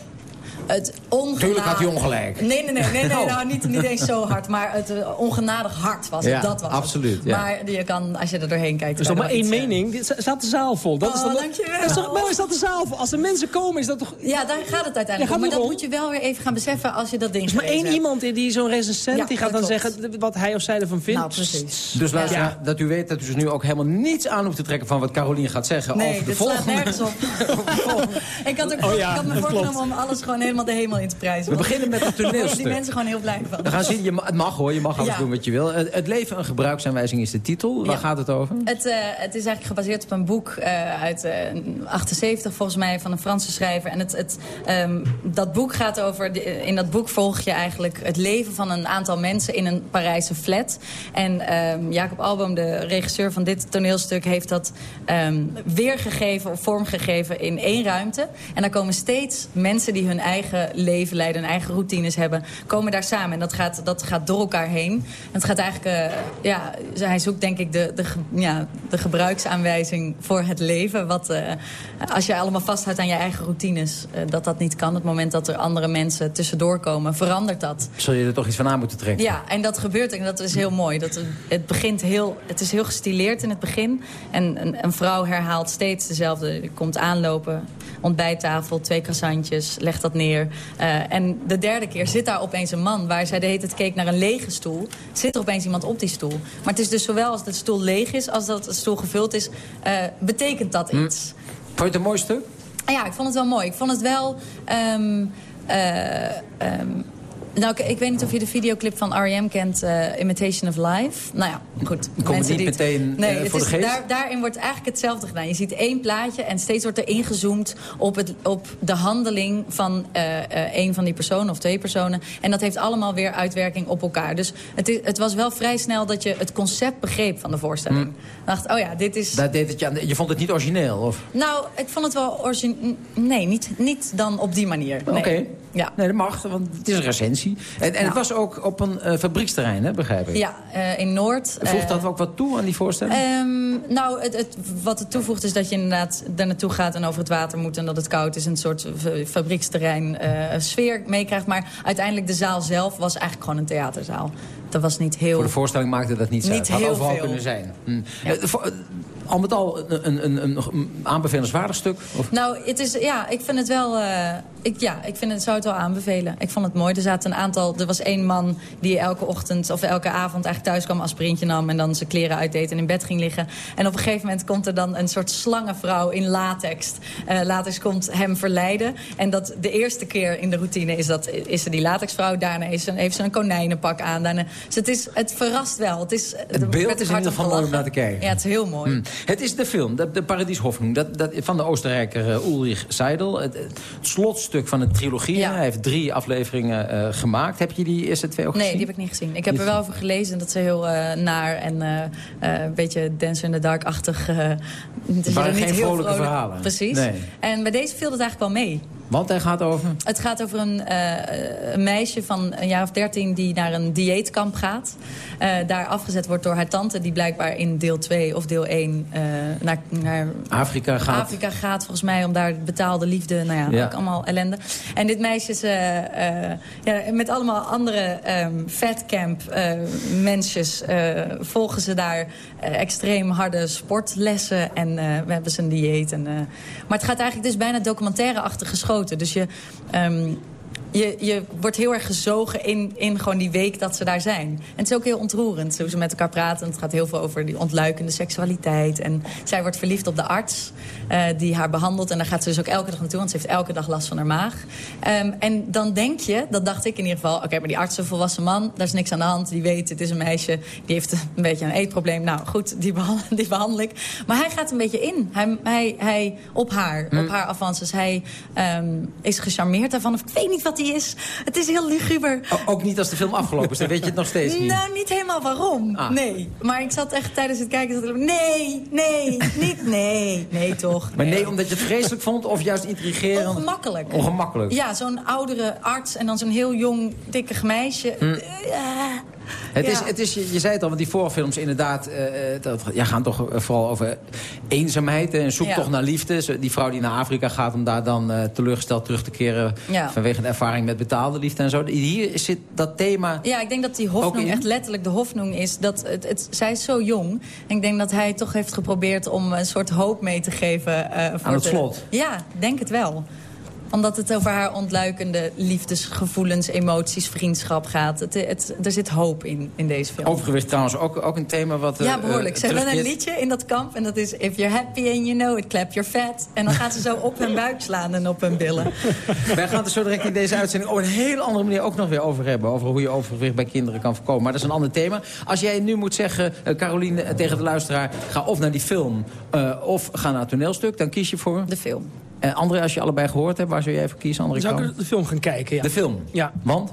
[SPEAKER 11] Het
[SPEAKER 2] Tuurlijk had hij ongelijk.
[SPEAKER 11] Nee, nee, nee, nee, nee *laughs*
[SPEAKER 2] Oh.
[SPEAKER 11] nou, niet, niet eens zo hard, maar het eh, ongenadig hard was het.
[SPEAKER 2] Ja,
[SPEAKER 11] dat was
[SPEAKER 2] absoluut,
[SPEAKER 11] Het.
[SPEAKER 2] ja.
[SPEAKER 11] Maar je kan, als je er doorheen kijkt...
[SPEAKER 10] Er is nog maar één
[SPEAKER 11] wel
[SPEAKER 10] mening. Dit staat de zaal vol. Dat is
[SPEAKER 11] Oh,
[SPEAKER 10] dan,
[SPEAKER 11] dankjewel.
[SPEAKER 10] Dat is toch mooi, staat de zaal vol. Als er mensen komen, is dat toch...
[SPEAKER 11] Ja, daar gaat het uiteindelijk om. Maar dat
[SPEAKER 10] om?
[SPEAKER 11] moet je wel weer even gaan beseffen als je dat ding
[SPEAKER 10] Er is maar één
[SPEAKER 11] hebt.
[SPEAKER 10] iemand die, die zo'n recensent,
[SPEAKER 11] Ja,
[SPEAKER 10] die gaat
[SPEAKER 11] dat
[SPEAKER 10] dan
[SPEAKER 11] klopt.
[SPEAKER 10] zeggen wat hij of zij ervan vindt.
[SPEAKER 11] Nou, precies.
[SPEAKER 2] Dus luister,
[SPEAKER 10] Ja.
[SPEAKER 2] dat u weet dat u dus nu ook helemaal niets aan hoeft te trekken... van wat Carolien gaat zeggen
[SPEAKER 11] Nee,
[SPEAKER 2] over de
[SPEAKER 11] dit slaat
[SPEAKER 2] volgende...
[SPEAKER 11] nergens op. *laughs* *laughs* ik had, ook,
[SPEAKER 10] Oh
[SPEAKER 11] ik had me
[SPEAKER 10] dat
[SPEAKER 11] voorgenomen om alles gewoon helemaal de hemel in te prijzen.
[SPEAKER 2] We beginnen met het *laughs* toneelstuk.
[SPEAKER 11] die mensen gewoon heel blij van.
[SPEAKER 2] We gaan zien, je het mag hoor, je mag alles
[SPEAKER 11] Ja.
[SPEAKER 2] doen wat je wil. Het, het leven een gebruiksaanwijzing is de titel. Waar
[SPEAKER 11] Ja.
[SPEAKER 2] gaat het over?
[SPEAKER 11] Het, eh, het is eigenlijk gebaseerd op een boek eh, uit eh 78 volgens mij van een Franse schrijver. En het, het, ehm, dat boek gaat over, de- in dat boek volg je eigenlijk het leven van een aantal mensen in een Parijse flat. En ehm, Jacob Alboom, de regisseur van dit toneelstuk, heeft dat ehm, weergegeven of vormgegeven in één ruimte. En daar komen steeds mensen die hun eigen leven leiden, hun eigen routines hebben, komen daar samen. En dat gaat, dat gaat door elkaar heen. En het gaat eigenlijk, eh, ja, hij zoekt denk ik de, de, ja, de gebruiksaanwijzing voor het leven. Wat, eh, als je allemaal vasthoudt aan je eigen routines, eh, dat dat niet kan. Het moment dat er andere mensen tussendoor komen, verandert dat.
[SPEAKER 2] Zul je er toch iets van aan moeten trekken?
[SPEAKER 11] Ja, en dat gebeurt en dat is heel mooi. Dat het, begint heel, het is heel gestileerd in het begin. En een, een vrouw herhaalt steeds dezelfde. Komt aanlopen, ontbijttafel, twee croissantjes, legt dat neer. Eh, en de derde keer zit daar opeens een man... waar zij de hele tijd keek naar een lege stoel. Zit er opeens iemand op die stoel. Maar het is dus zowel als de stoel leeg is... als dat de stoel gevuld is, eh, betekent dat iets.
[SPEAKER 2] Vond je het een mooi stuk?
[SPEAKER 11] Ja, ik vond het wel mooi. Ik vond het wel... ehm, eh, ehm, nou, ik, ik weet niet of je de videoclip van R.E.M. kent, eh, Imitation of Life. Nou ja, goed.
[SPEAKER 2] Komt
[SPEAKER 11] Mensen
[SPEAKER 2] niet meteen,
[SPEAKER 11] nee,
[SPEAKER 2] eh,
[SPEAKER 11] het
[SPEAKER 2] voor de
[SPEAKER 11] is-
[SPEAKER 2] geest?
[SPEAKER 11] Daar, daarin wordt eigenlijk hetzelfde gedaan. Je ziet één plaatje en steeds wordt er ingezoomd op, het, op de handeling van eh eh, één van die personen of twee personen. En dat heeft allemaal weer uitwerking op elkaar. Dus het, is, het was wel vrij snel dat je het concept begreep van de voorstelling. Ik dacht, oh ja, dit is...
[SPEAKER 2] Dat deed het je, aan- je vond het niet origineel? Of?
[SPEAKER 11] Nou, ik vond het wel origineel. Nee, niet, niet dan op die manier. Nee.
[SPEAKER 2] Oké.
[SPEAKER 11] Ja.
[SPEAKER 2] Nee, dat mag, want het is een recensie. En, en het was ook op een eh, fabrieksterrein, hè, begrijp ik?
[SPEAKER 11] Ja, eh, in Noord.
[SPEAKER 2] Voegt
[SPEAKER 11] eh,
[SPEAKER 2] dat ook wat toe aan die voorstelling?
[SPEAKER 11] Ehm, nou, het, het, wat het toevoegt is dat je inderdaad daar naartoe gaat en over het water moet en dat het koud is. Een soort fa- fabrieksterrein sfeer meekrijgt. Maar uiteindelijk de zaal zelf was eigenlijk gewoon een theaterzaal. Dat was niet heel...
[SPEAKER 2] Voor de voorstelling maakte dat niet,
[SPEAKER 11] Niet
[SPEAKER 2] uit. Had
[SPEAKER 11] heel
[SPEAKER 2] overal
[SPEAKER 11] veel.
[SPEAKER 2] kunnen zijn. Hm. Eh, eh, al met al een, een, een, een, een aanbevelenswaardig stuk? Of?
[SPEAKER 11] Nou, het is, ja, ik vind het wel... eh, ik, ja, ik vind het, zou het wel aanbevelen. Ik vond het mooi. Er zaten een aantal... Er was één man die elke ochtend of elke avond eigenlijk thuis kwam... als sprintje nam en dan zijn kleren uitdeed en in bed ging liggen. En op een gegeven moment komt er dan een soort slangenvrouw in latex. Latex komt hem verleiden. En dat de eerste keer in de routine is, dat, is er die latexvrouw. Daarna is ze, heeft ze een konijnenpak aan. Daarna, dus het, is, het verrast wel. Het, is,
[SPEAKER 2] Het beeld is in ieder geval mooi om naar te kijken.
[SPEAKER 11] Ja, het is heel mooi.
[SPEAKER 2] Hm. Het is de film, de, de dat, dat, van de Oostenrijker uh, Ulrich Seidel. Het, het slotstuk van een trilogie. Hij heeft drie afleveringen uh, gemaakt. Heb je die eerste twee ook
[SPEAKER 11] nee,
[SPEAKER 2] gezien?
[SPEAKER 11] die heb ik niet gezien. Ik heb er wel over gelezen dat ze heel uh, naar en een beetje Dancer in the Dark-achtig...
[SPEAKER 2] het waren geen vrolijke vrolijk... verhalen.
[SPEAKER 11] Precies.
[SPEAKER 2] Nee.
[SPEAKER 11] En bij deze viel het eigenlijk wel mee.
[SPEAKER 2] Want hij gaat over?
[SPEAKER 11] Het gaat over een, uh, een, meisje van een jaar of dertien die naar een dieetkamp gaat. Uh, daar afgezet wordt door haar tante die blijkbaar in deel 2 of deel 1 uh, naar, naar
[SPEAKER 2] Afrika, gaat.
[SPEAKER 11] Afrika gaat. Volgens mij om daar betaalde liefde, nou ja, ja. ook allemaal ellende. En dit meisje is ja, met allemaal andere um, fatcamp mensjes volgen ze daar extreem harde sportlessen. En we hebben ze een dieet. En, maar het gaat eigenlijk dus bijna documentaire-achtig geschoten. Dus je, um, je, je wordt heel erg gezogen in, in gewoon die week dat ze daar zijn. En het is ook heel ontroerend hoe ze met elkaar praten. Het gaat heel veel over die ontluikende seksualiteit. En zij wordt verliefd op de arts uh, die haar behandelt. En daar gaat ze dus ook elke dag naartoe, want ze heeft elke dag last van haar maag. Um, en dan denk je, dat dacht ik in ieder geval... oké, okay, maar die arts is een volwassen man, daar is niks aan de hand. Die weet, het is een meisje, die heeft een beetje een eetprobleem. Nou goed, die behandel, *laughs* die behandel ik. Maar hij gaat een beetje in. Hij, hij, hij op haar,
[SPEAKER 2] Hm.
[SPEAKER 11] mm. op haar avances. Hij um, is gecharmeerd daarvan. Of ik weet niet wat is. Het is heel luguber.
[SPEAKER 2] O, ook niet als de film afgelopen is, dan weet je het nog steeds niet.
[SPEAKER 11] Nou, niet helemaal waarom. Ah. Nee. Maar ik zat echt tijdens het kijken... Zat nee, nee, niet nee. Nee, toch.
[SPEAKER 2] Maar nee, omdat je het vreselijk vond of juist intrigerend?
[SPEAKER 11] Ongemakkelijk.
[SPEAKER 2] Ongemakkelijk.
[SPEAKER 11] Ja, zo'n oudere arts en dan zo'n heel jong, dikke meisje.
[SPEAKER 2] Hm.
[SPEAKER 11] Uh,
[SPEAKER 2] het is, het is, je, je zei het al, want die voorfilms inderdaad... Uh, dat, ja, gaan toch vooral over eenzaamheid en zoektocht ja. naar liefde. Die vrouw die naar Afrika gaat om daar dan uh, teleurgesteld terug te keren...
[SPEAKER 11] Ja.
[SPEAKER 2] vanwege de ervaring met betaalde liefde en zo. Hier zit dat thema
[SPEAKER 11] Ja, ik denk dat die Hofnung echt letterlijk de Hofnung is. Dat het, het, zij is zo jong. En ik denk dat hij toch heeft geprobeerd om een soort hoop mee te geven. Uh, voor
[SPEAKER 2] Aan het
[SPEAKER 11] de,
[SPEAKER 2] slot?
[SPEAKER 11] Ja, denk het wel omdat het over haar ontluikende liefdesgevoelens, emoties, vriendschap gaat. Het, het, er zit hoop in, in deze film.
[SPEAKER 2] Overgewicht trouwens ook, ook een thema wat...
[SPEAKER 11] Ja, behoorlijk. Ze hebben een liedje in dat kamp en dat is... If you're happy and you know it, clap your fat. En dan gaat ze zo op hun buik slaan en op hun billen. *laughs*
[SPEAKER 2] Wij gaan het zo direct in deze uitzending op een hele andere manier ook nog weer over hebben. Over hoe je overgewicht bij kinderen kan voorkomen. Maar dat is een ander thema. Als jij nu moet zeggen, uh, Caroline, uh, tegen de luisteraar... ga of naar die film uh, of ga naar het toneelstuk, dan kies je voor...
[SPEAKER 11] De film.
[SPEAKER 2] En André, als je allebei gehoord hebt, waar zou jij voor kiezen? André
[SPEAKER 10] Zou ik de film gaan kijken, ja.
[SPEAKER 2] De film?
[SPEAKER 10] Ja.
[SPEAKER 2] Want?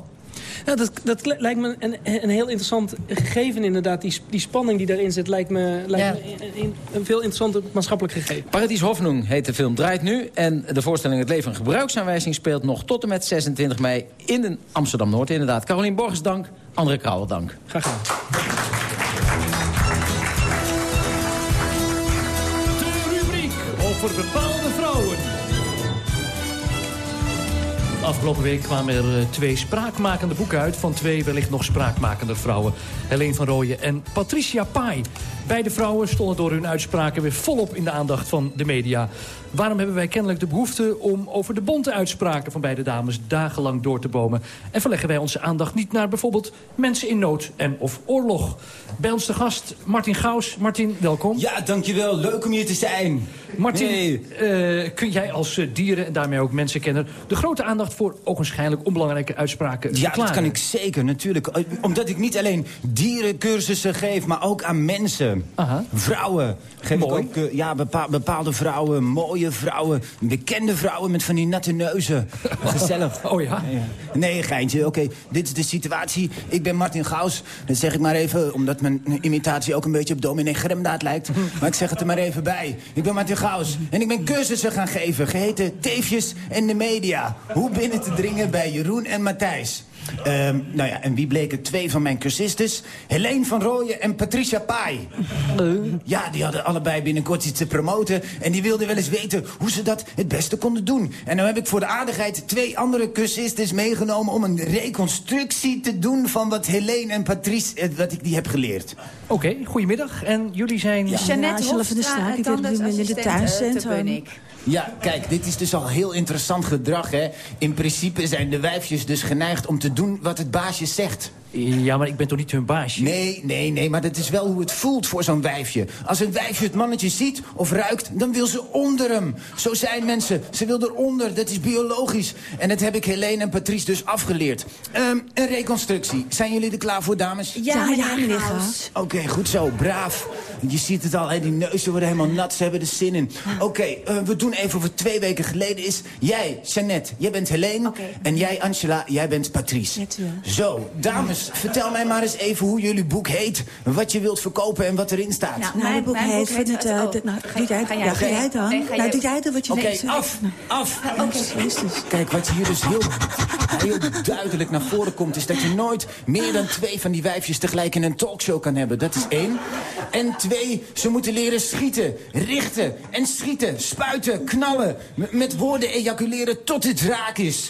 [SPEAKER 10] Nou, dat, dat lijkt me een, een heel interessant gegeven inderdaad. Die, die spanning die daarin zit lijkt me, lijkt ja. me een, een, een, veel interessanter maatschappelijk gegeven.
[SPEAKER 2] Paradies Hoffnung heet de film Draait Nu. En de voorstelling Het Leven een Gebruiksaanwijzing speelt nog tot en met 26 mei in Amsterdam-Noord. Inderdaad. Carolien Borges, dank. André Krauwel, dank.
[SPEAKER 10] Graag gedaan.
[SPEAKER 13] De rubriek over bepaalde vrouwen. Afgelopen week kwamen er twee spraakmakende boeken uit... van twee wellicht nog spraakmakender vrouwen. Helene van Rooyen en Patricia Pai. Beide vrouwen stonden door hun uitspraken weer volop in de aandacht van de media. Waarom hebben wij kennelijk de behoefte om over de bonte uitspraken van beide dames dagenlang door te bomen? En verleggen wij onze aandacht niet naar bijvoorbeeld mensen in nood en of oorlog? Bij ons de gast Martin Gaus. Martin, welkom.
[SPEAKER 14] Ja, dankjewel. Leuk om hier te zijn.
[SPEAKER 13] Martin,
[SPEAKER 14] Nee.
[SPEAKER 13] eh, kun jij als eh, dieren en daarmee ook mensenkenner... de grote aandacht voor ogenschijnlijk onbelangrijke uitspraken
[SPEAKER 14] Ja,
[SPEAKER 13] verklaren?
[SPEAKER 14] dat kan ik zeker, natuurlijk. Eh, Omdat ik niet alleen dierencursussen geef, maar ook aan mensen. Vrouwen. Geef
[SPEAKER 13] Mooi.
[SPEAKER 14] ik ook eh, ja, bepa- bepaalde vrouwen, mooie vrouwen, bekende vrouwen met van die natte neuzen. *laughs* Gezellig.
[SPEAKER 13] Oh ja?
[SPEAKER 14] Nee, geintje. Oké, dit is de situatie. Ik ben Martin Gaus. Dat zeg ik maar even, omdat mijn imitatie ook een beetje op dominee Gremdaad lijkt. *laughs* Maar ik zeg het er maar even bij. Ik ben Martin Gaus en ik ben cursussen gaan geven, geheten Teefjes en de Media. Hoe binnen te dringen bij Jeroen en Matthijs. Ehm, nou ja, en wie bleken twee van mijn cursistes? Helene van Rooyen en Patricia Pai. Ja, die hadden allebei binnenkort iets te promoten... en die wilden wel eens weten hoe ze dat het beste konden doen. En nu heb ik voor de aardigheid twee andere cursistes meegenomen... om een reconstructie te doen van wat Helene en Patrice... eh, wat ik die heb geleerd.
[SPEAKER 13] Oké, goedemiddag. En jullie zijn...
[SPEAKER 15] Jeannette Hofstra, tandartsassistent te Bunnik.
[SPEAKER 14] Ja, kijk, dit is dus al heel interessant gedrag, hè. In principe zijn de wijfjes dus geneigd om te doen wat het baasje zegt.
[SPEAKER 13] Ja, maar ik ben toch niet hun baasje?
[SPEAKER 14] Nee, nee, nee, maar dat is wel hoe het voelt voor zo'n wijfje. Als een wijfje het mannetje ziet of ruikt, dan wil ze onder hem. Zo zijn mensen. Ze wil eronder, dat is biologisch. En dat heb ik Helene en Patrice dus afgeleerd. Ehm, een reconstructie. Zijn jullie er klaar voor, dames?
[SPEAKER 15] Ja, Ja, ja, meneer.
[SPEAKER 14] Oké, goed zo, braaf. Je ziet het al, hè, die neuzen worden helemaal nat, ze hebben er zin in. Oké, eh, we doen even wat twee weken geleden is. Jij, Jeannette, jij bent Helene. En jij, Angela, jij bent Patrice. Zo, dames, vertel mij maar eens even hoe jullie boek heet. Wat je wilt verkopen en wat erin staat.
[SPEAKER 15] Nou, mijn boek heet... Vind het, eh, dit- nou, doe jij het? Dan? Nou, doe jij het wat je
[SPEAKER 14] Oké, af, af.
[SPEAKER 15] Oké.
[SPEAKER 14] Kijk, wat hier dus heel, heel duidelijk naar voren komt... is dat je nooit meer dan twee van die wijfjes tegelijk in een talkshow kan hebben. Dat is één. En twee, ze moeten leren schieten, richten en schieten, spuiten, knallen. Met woorden ejaculeren tot het raak is.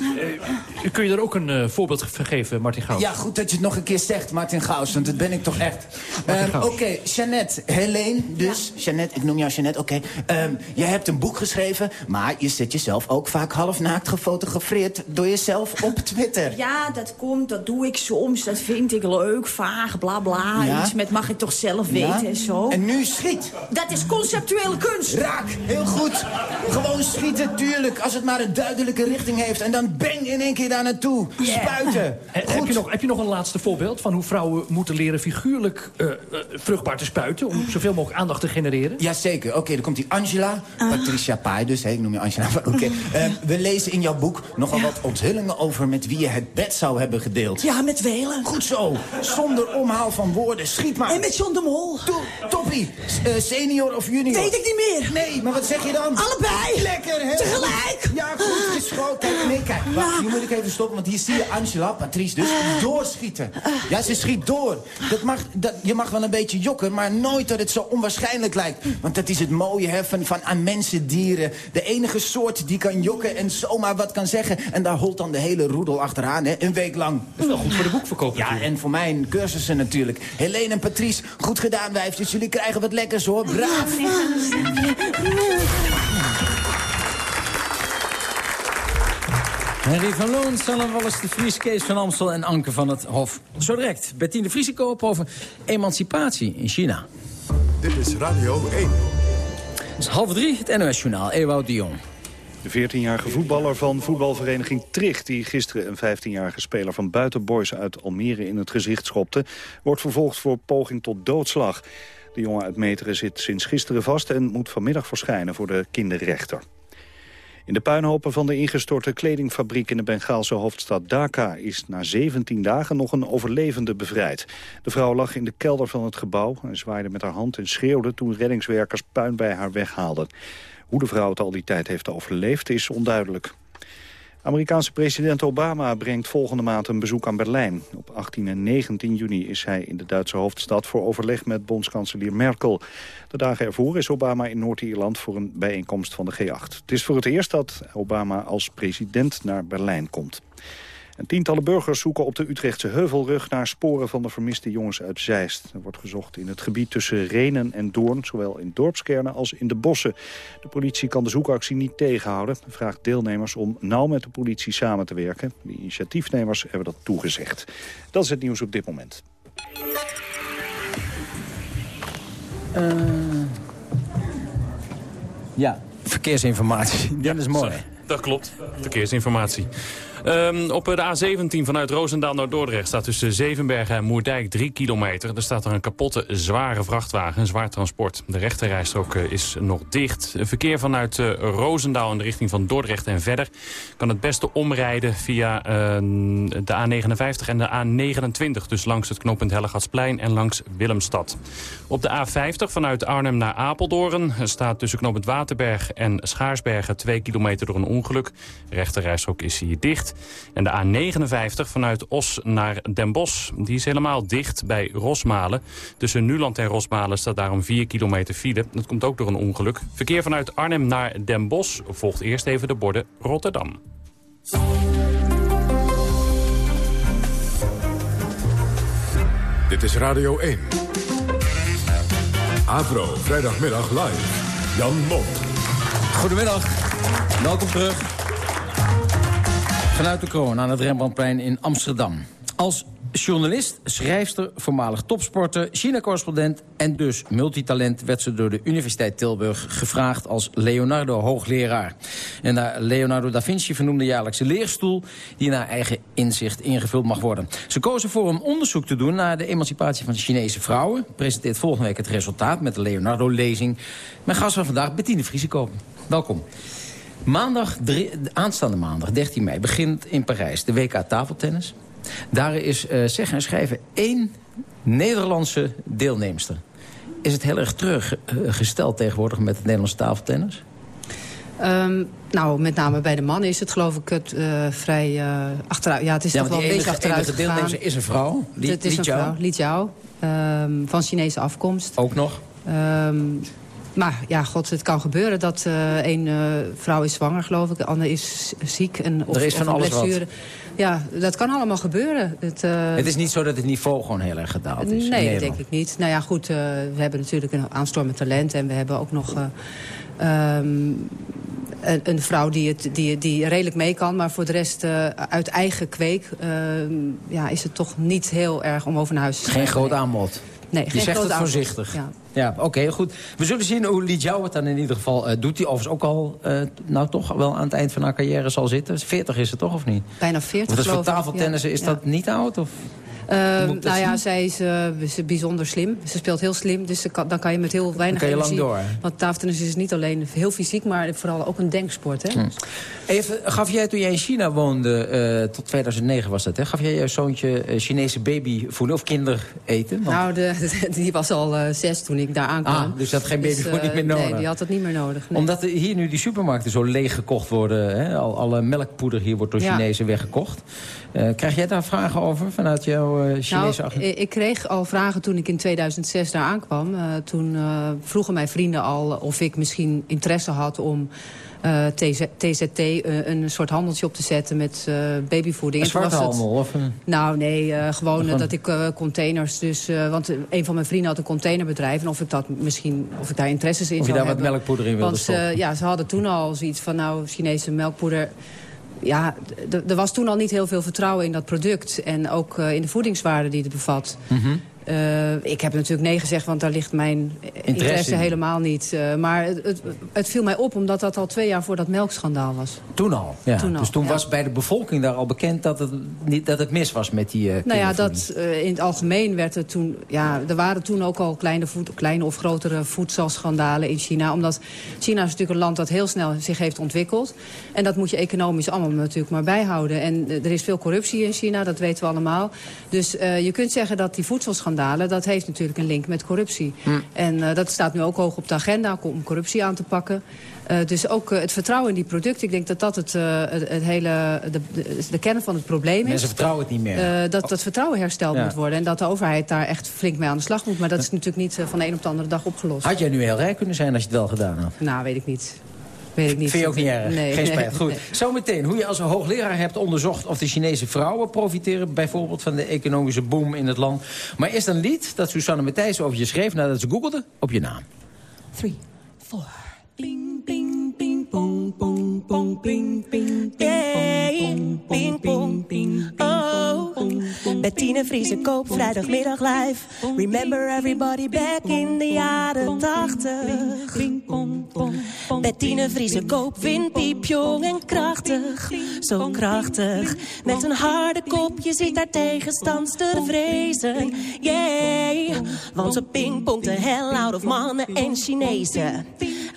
[SPEAKER 13] Eh, kun je er ook een eh, voorbeeld van geven, Martin Gaus?
[SPEAKER 14] Ja, goed dat je het nog een keer zegt, Martin Gaus, want dat ben ik toch echt. Ehm, Oké, Jeannette, Helene dus. Jeannette, ik noem jou Jeannette, oké. Ehm, jij hebt een boek geschreven, maar je zet jezelf ook vaak halfnaakt gefotografeerd door jezelf op Twitter.
[SPEAKER 15] Ja, dat komt, dat doe ik soms. Dat vind ik leuk, vaag, bla bla.
[SPEAKER 14] Ja?
[SPEAKER 15] Iets met mag ik toch zelf
[SPEAKER 14] Ja?
[SPEAKER 15] weten en zo.
[SPEAKER 14] En nu schiet.
[SPEAKER 15] Dat is conceptuele kunst.
[SPEAKER 14] Raak, heel goed. Gewoon schieten, tuurlijk, als het maar een duidelijke richting heeft. En dan bang in één keer daar naartoe. Spuiten.
[SPEAKER 13] En Heb je, nog, heb je nog een laatste voorbeeld van hoe vrouwen moeten leren figuurlijk eh, eh, vruchtbaar te spuiten... om zoveel mogelijk aandacht te genereren?
[SPEAKER 14] Jazeker, oké, dan komt die Angela, Patricia Pai dus, hè, ik noem je Angela. Oké, *laughs* eh, we lezen in jouw boek nogal wat onthullingen over met wie je het bed zou hebben gedeeld.
[SPEAKER 15] Ja, met Welen.
[SPEAKER 14] Goed zo, zonder omhaal van woorden, schiet maar.
[SPEAKER 15] En met John de Mol.
[SPEAKER 14] Toe, toppie, eh, senior of junior?
[SPEAKER 15] Weet ik niet meer.
[SPEAKER 14] Nee, maar wat zeg je dan?
[SPEAKER 15] Allebei.
[SPEAKER 14] Lekker, hè?
[SPEAKER 15] Tegelijk.
[SPEAKER 14] Ja, goed, het is gewoon, kijk, nee, kijk, wacht, hier moet ik even stoppen, want hier zie je Angela, Patrice dus, doorschieten. Ja, ze schiet door. Dat mag, dat, je mag wel een beetje jokken, maar nooit dat het zo onwaarschijnlijk lijkt. Want dat is het mooie hè, van, van aan mensen, dieren. De enige soort die kan jokken en zomaar wat kan zeggen. En daar holt dan de hele roedel achteraan, hè, een week lang.
[SPEAKER 13] Dat is wel goed voor de boekverkoop
[SPEAKER 14] Ja, en voor mijn cursussen natuurlijk. Helene en Patrice, goed gedaan wijfjes. Jullie krijgen wat lekkers hoor, braaf.
[SPEAKER 2] Henry van Loon, Sanne Wallis de Vries, Kees van Amstel en Anke van het Hof. Zo direct, Bettine Vriesekoop over emancipatie in China.
[SPEAKER 1] Dit is Radio 1.
[SPEAKER 2] Het is half drie, het NOS-journaal, Ewout de Jong.
[SPEAKER 3] De 14-jarige voetballer van voetbalvereniging Tricht... die gisteren een 15-jarige speler van Buitenboys uit Almere in het gezicht schopte... wordt vervolgd voor poging tot doodslag. De jongen uit Meteren zit sinds gisteren vast... en moet vanmiddag verschijnen voor de kinderrechter. In de puinhopen van de ingestorte kledingfabriek in de Bengaalse hoofdstad Dhaka is na 17 dagen nog een overlevende bevrijd. De vrouw lag in de kelder van het gebouw en zwaaide met haar hand en schreeuwde toen reddingswerkers puin bij haar weghaalden. Hoe de vrouw het al die tijd heeft overleefd is onduidelijk. Amerikaanse president Obama brengt volgende maand een bezoek aan Berlijn. Op 18 en 19 juni is hij in de Duitse hoofdstad voor overleg met bondskanselier Merkel. De dagen ervoor is Obama in Noord-Ierland voor een bijeenkomst van de G8. Het is voor het eerst dat Obama als president naar Berlijn komt. En tientallen burgers zoeken op de Utrechtse Heuvelrug... naar sporen van de vermiste jongens uit Zeist. Er wordt gezocht in het gebied tussen Renen en Doorn... zowel in dorpskernen als in de bossen. De politie kan de zoekactie niet tegenhouden. en vraagt deelnemers om nauw met de politie samen te werken. De initiatiefnemers hebben dat toegezegd. Dat is het nieuws op dit moment.
[SPEAKER 2] Eh, ja, verkeersinformatie. *laughs* Dat is mooi.
[SPEAKER 16] Dat klopt, verkeersinformatie. Ehm, op de A17 vanuit Roosendaal naar Dordrecht staat tussen Zevenbergen en Moerdijk 3 kilometer. Er staat er een kapotte zware vrachtwagen, een zwaar transport. De rechterrijstrook eh, is nog dicht. Verkeer vanuit uh, Roosendaal in de richting van Dordrecht en verder... kan het beste omrijden via uh, de A59 en de A29. Dus langs het knooppunt Hellegatsplein en langs Willemstad. Op de A50 vanuit Arnhem naar Apeldoorn... staat tussen knooppunt Waterberg en Schaarsbergen 2 kilometer door een ongeluk. De rechterrijstrook is hier dicht. En de A59 vanuit Os naar Den Bosch, die is helemaal dicht bij Rosmalen. Tussen Nuland en Rosmalen staat daarom 4 kilometer file. Dat komt ook door een ongeluk. Verkeer vanuit Arnhem naar Den Bosch volgt eerst even de borden Rotterdam.
[SPEAKER 1] Dit is Radio 1. Avro, vrijdagmiddag live. Jan Mom.
[SPEAKER 2] Goedemiddag, welkom terug. Vanuit de kroon aan het Rembrandtplein in Amsterdam. Als journalist, schrijfster, voormalig topsporter, China-correspondent... en dus multitalent werd ze door de Universiteit Tilburg gevraagd als Leonardo hoogleraar. En naar Leonardo da Vinci vernoemde jaarlijkse leerstoel... die naar eigen inzicht ingevuld mag worden. Ze kozen voor om onderzoek te doen naar de emancipatie van Chinese vrouwen. Presenteert volgende week het resultaat met de Leonardo-lezing. Mijn gast van vandaag, Bettine Vriesekoop. Welkom. Maandag, drie, aanstaande maandag, 13 mei, begint in Parijs de WK tafeltennis. Daar is, uh, zeggen en schrijven, één Nederlandse deelnemster. Is het heel erg teruggesteld tegenwoordig met het Nederlandse tafeltennis?
[SPEAKER 17] Um, nou, met name bij de mannen is het geloof ik het uh, vrij uh, achteruit. Ja, het is
[SPEAKER 2] ja,
[SPEAKER 17] toch wel een beetje achteruit
[SPEAKER 2] de deelnemster is een vrouw.
[SPEAKER 17] Li het is een vrouw, Li Jiao. Um, van Chinese afkomst.
[SPEAKER 2] Ook nog?
[SPEAKER 17] Um, maar ja, god, het kan gebeuren dat uh, een uh, vrouw is zwanger, geloof ik. De andere is ziek. En, of,
[SPEAKER 2] er is van alles
[SPEAKER 17] blessure.
[SPEAKER 2] wat.
[SPEAKER 17] Ja, dat kan allemaal gebeuren. Het, uh,
[SPEAKER 2] het, is niet zo dat het niveau gewoon heel erg gedaald is?
[SPEAKER 17] Nee, dat denk ik niet. Nou ja, goed, we hebben natuurlijk een aanstormend talent. En we hebben ook nog... Um, een, een, vrouw die, het, die, die redelijk mee kan. Maar voor de rest uh, uit eigen kweek uh, ja, is het toch niet heel erg om over naar huis te schrijven.
[SPEAKER 2] Geen groot aanbod?
[SPEAKER 17] Nee,
[SPEAKER 2] Je
[SPEAKER 17] geen
[SPEAKER 2] zegt
[SPEAKER 17] groot
[SPEAKER 2] het
[SPEAKER 17] aanbod.
[SPEAKER 2] voorzichtig.
[SPEAKER 17] Ja.
[SPEAKER 2] Ja, oké, goed. We zullen zien hoe Li Jiao het dan in ieder geval uh, doet. Die overigens ook al, uh, nou toch wel aan het eind van haar carrière zal zitten. 40 is het toch, of niet?
[SPEAKER 17] Bijna 40,
[SPEAKER 2] Of dat is voor tafeltennissen,
[SPEAKER 17] Ja,
[SPEAKER 2] is
[SPEAKER 17] ja.
[SPEAKER 2] dat niet oud? Of?
[SPEAKER 17] Uh,
[SPEAKER 2] dat
[SPEAKER 17] nou ja,
[SPEAKER 2] zien?
[SPEAKER 17] zij is, uh, is bijzonder slim. Ze speelt heel slim, dus ze kan, dan kan je met heel weinig
[SPEAKER 2] kan je lang
[SPEAKER 17] energie...
[SPEAKER 2] door.
[SPEAKER 17] Want tafeltennis is niet alleen heel fysiek, maar vooral ook een denksport. Hè?
[SPEAKER 2] Hm. Even, gaf jij toen jij in China woonde, uh, tot 2009 was dat, hè? Gaf jij jouw zoontje uh, Chinese babyvoeding of kindereten? Want...
[SPEAKER 17] Nou, de, *laughs* die was al uh, zes toen ik daar aankwam.
[SPEAKER 2] Ah, dus dat geen babyvoeding
[SPEAKER 17] dus,
[SPEAKER 2] meer nodig?
[SPEAKER 17] Nee, die had dat niet meer nodig. Nee.
[SPEAKER 2] Omdat hier nu die supermarkten zo leeg gekocht worden. Hè? Al, alle melkpoeder hier wordt door
[SPEAKER 17] Ja.
[SPEAKER 2] Chinezen weggekocht. Uh, krijg jij daar vragen over vanuit jouw uh, Chinese
[SPEAKER 17] nou, ik kreeg al vragen toen ik in 2006 daar aankwam. Uh, toen vroegen mijn vrienden al of ik misschien interesse had om... TZ, TZT, een soort handeltje op te zetten met babyvoeding.
[SPEAKER 2] Een zwarte handel? Of een...
[SPEAKER 17] Nou, nee, gewoon dat ik containers... Dus, want een van mijn vrienden had een containerbedrijf... en of ik, dat misschien, of ik daar interesses in
[SPEAKER 2] of
[SPEAKER 17] zou
[SPEAKER 2] je daar
[SPEAKER 17] hebben.
[SPEAKER 2] wat melkpoeder in wilde
[SPEAKER 17] Want
[SPEAKER 2] stoppen?
[SPEAKER 17] ja, ze hadden toen al zoiets van... nou, Chinese melkpoeder ja, er was toen al niet heel veel vertrouwen in dat product. En ook uh, in de voedingswaarde die het bevat.
[SPEAKER 2] -hmm.
[SPEAKER 17] Uh, ik heb natuurlijk nee gezegd, want daar ligt mijn interesse, interesse helemaal niet. Uh, maar het, het, het, viel mij op, omdat dat al twee jaar voor dat melkschandaal was.
[SPEAKER 2] Toen al? Ja.
[SPEAKER 17] Toen al,
[SPEAKER 2] dus toen
[SPEAKER 17] ja.
[SPEAKER 2] was bij de bevolking daar al bekend dat het, niet, dat het mis was met die uh,
[SPEAKER 17] Nou ja, dat, in het algemeen werd er toen... Ja, er waren toen ook al kleine, voed, kleine of grotere voedselschandalen in China. Omdat China is natuurlijk een land dat heel snel zich heeft ontwikkeld. En dat moet je economisch allemaal natuurlijk maar bijhouden. En er is veel corruptie in China, dat weten we allemaal. Dus je kunt zeggen dat die voedselschandalen schandalen, dat heeft natuurlijk een link met corruptie.
[SPEAKER 2] Hm.
[SPEAKER 17] En uh, dat staat nu ook hoog op de agenda om corruptie aan te pakken. Uh, dus ook uh, het vertrouwen in die producten. Ik denk dat dat het, het, het hele, de, de, de, kern van het probleem is.
[SPEAKER 2] Mensen vertrouwen het niet meer.
[SPEAKER 17] dat dat vertrouwen hersteld
[SPEAKER 2] Ja.
[SPEAKER 17] moet worden. En dat de overheid daar echt flink mee aan de slag moet. Maar dat is natuurlijk niet van de een op de andere dag opgelost.
[SPEAKER 2] Had jij nu heel rijk kunnen zijn als je het wel gedaan had?
[SPEAKER 17] Nou, weet ik niet. Weet ik niet.
[SPEAKER 2] Vind je ook niet erg?
[SPEAKER 17] Nee,
[SPEAKER 2] Geen spijt. Goed. Zometeen, hoe je als hoogleraar hebt onderzocht... of de Chinese vrouwen profiteren bijvoorbeeld van de economische boom in het land. Maar eerst een lied dat Susanne Matthijs over je schreef... nadat ze googelde op je naam.
[SPEAKER 12] Three, four. Bing, bing, bing, pong, pong, pong, bing, bing, Bettine Vriezen koop vrijdagmiddag live. Remember everybody back in de jaren tachtig. Bettine Vriezen koop win piepjong en krachtig. Zo krachtig. Met een harde kop, je ziet haar tegenstandster vrezen. Yay, want ze pingpongt de hell out of mannen en Chinezen.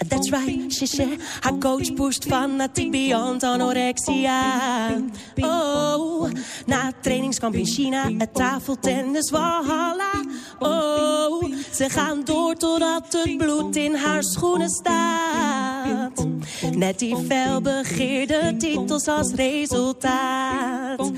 [SPEAKER 12] That's right, shit, Haar coach pusht fanatiek beyond anorexia. Oh, na trainingskamp in China, het tafeltennis, walhalla. Oh, ze gaan door totdat het bloed in haar schoenen staat. Met die felbegeerde titels als resultaat.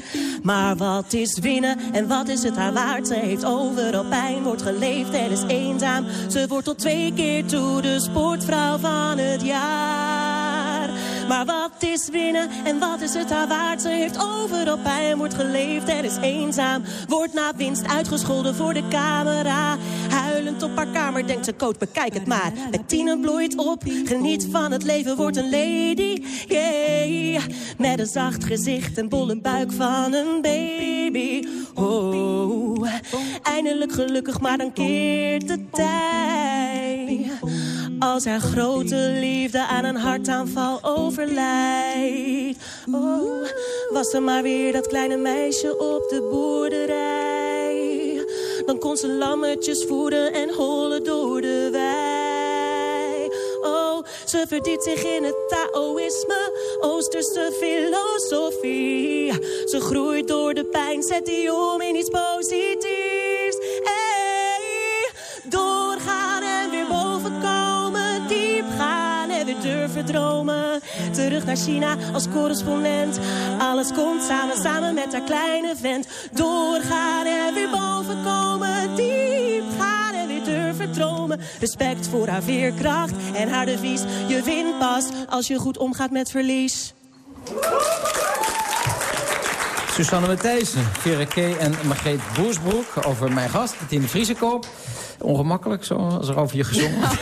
[SPEAKER 12] Maar wat is winnen en wat is het haar waard? Ze heeft overal pijn, wordt geleefd en is eenzaam. Ze wordt tot twee keer toe de sportvrouw van het jaar. Maar wat is winnen en wat is het haar waard? Ze heeft overal pijn, wordt geleefd en is eenzaam. Wordt na winst uitgescholden voor de camera. Huilend op haar kamer denkt ze, coach, bekijk het maar. Bettine bloeit op, geniet van het leven, wordt een lady. Yeah. Met een zacht gezicht en bolle buik van een baby. Oh, eindelijk gelukkig, maar dan keert de tijd. Als haar grote liefde aan een hartaanval overlijdt. Oh, was ze maar weer dat kleine meisje op de boerderij. Dan kon ze lammetjes voeden en hollen door de wei. Oh, ze verdiept zich in het Taoïsme, Oosterse filosofie. Ze groeit door de pijn, zet die om in iets positiefs. Dromen. Terug naar China als correspondent. Alles komt samen, samen met haar kleine vent. Doorgaan en weer boven komen, diep gaan en weer durven dromen. Respect voor haar veerkracht en haar devies. Je wint pas als je goed omgaat met verlies.
[SPEAKER 2] Susanne Matthijssen, Vera K. en Margreet Boersbroek over mijn gast, Tine Vriesekoop. Ongemakkelijk zo, als er over je gezongen wordt.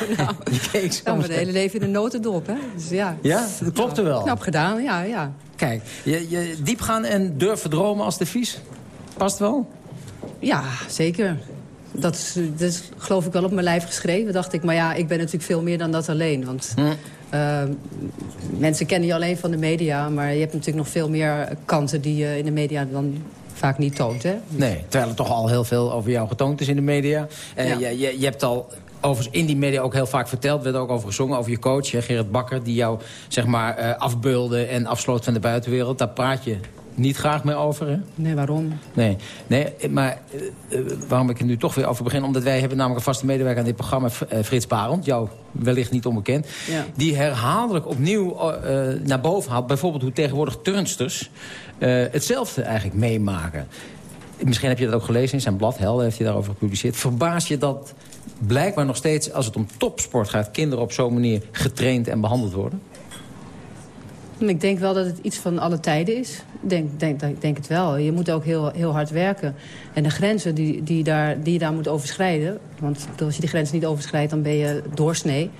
[SPEAKER 2] *laughs* Je keek zo.
[SPEAKER 17] Nou, mijn hele leven in een notendop, hè. Dus ja.
[SPEAKER 2] Ja, dat klopt er wel.
[SPEAKER 17] Knap gedaan, ja, ja.
[SPEAKER 2] Kijk, je, je diep gaan en durven dromen als devies. Past wel?
[SPEAKER 17] Ja, zeker. Dat is, dat is geloof ik wel op mijn lijf geschreven, dacht ik. Maar ja, ik ben natuurlijk veel meer dan dat alleen. Want
[SPEAKER 2] Hm.
[SPEAKER 17] eh, mensen kennen je alleen van de media... maar je hebt natuurlijk nog veel meer kanten die je in de media dan vaak niet toont, hè?
[SPEAKER 2] Nee, terwijl er toch al heel veel over jou getoond is in de media. Eh,
[SPEAKER 17] Ja.
[SPEAKER 2] je, je, je hebt al overigens in die media ook heel vaak verteld... werd ook over gezongen, over je coach, hè, Gerrit Bakker... die jou zeg maar eh, afbeulde en afsloot van de buitenwereld. Daar praat je niet graag meer over, hè?
[SPEAKER 17] Nee, waarom?
[SPEAKER 2] Nee, nee maar eh, waarom ik er nu toch weer over begin... omdat wij hebben namelijk een vaste medewerker aan dit programma... Frits Barend, jou wellicht niet onbekend...
[SPEAKER 17] Ja.
[SPEAKER 2] die herhaaldelijk opnieuw naar boven haalt... bijvoorbeeld hoe tegenwoordig turnsters hetzelfde eigenlijk meemaken. Misschien heb je dat ook gelezen in zijn blad, Helden heeft hij daarover gepubliceerd. Verbaas je dat blijkbaar nog steeds, als het om topsport gaat... kinderen op zo'n manier getraind en behandeld worden?
[SPEAKER 17] Ik denk wel dat het iets van alle tijden is. Ik denk, denk, denk, het wel. Je moet ook heel, heel hard werken. En de grenzen die, die, daar, die je daar moet overschrijden... want als je die grens niet overschrijdt, dan ben je doorsnee...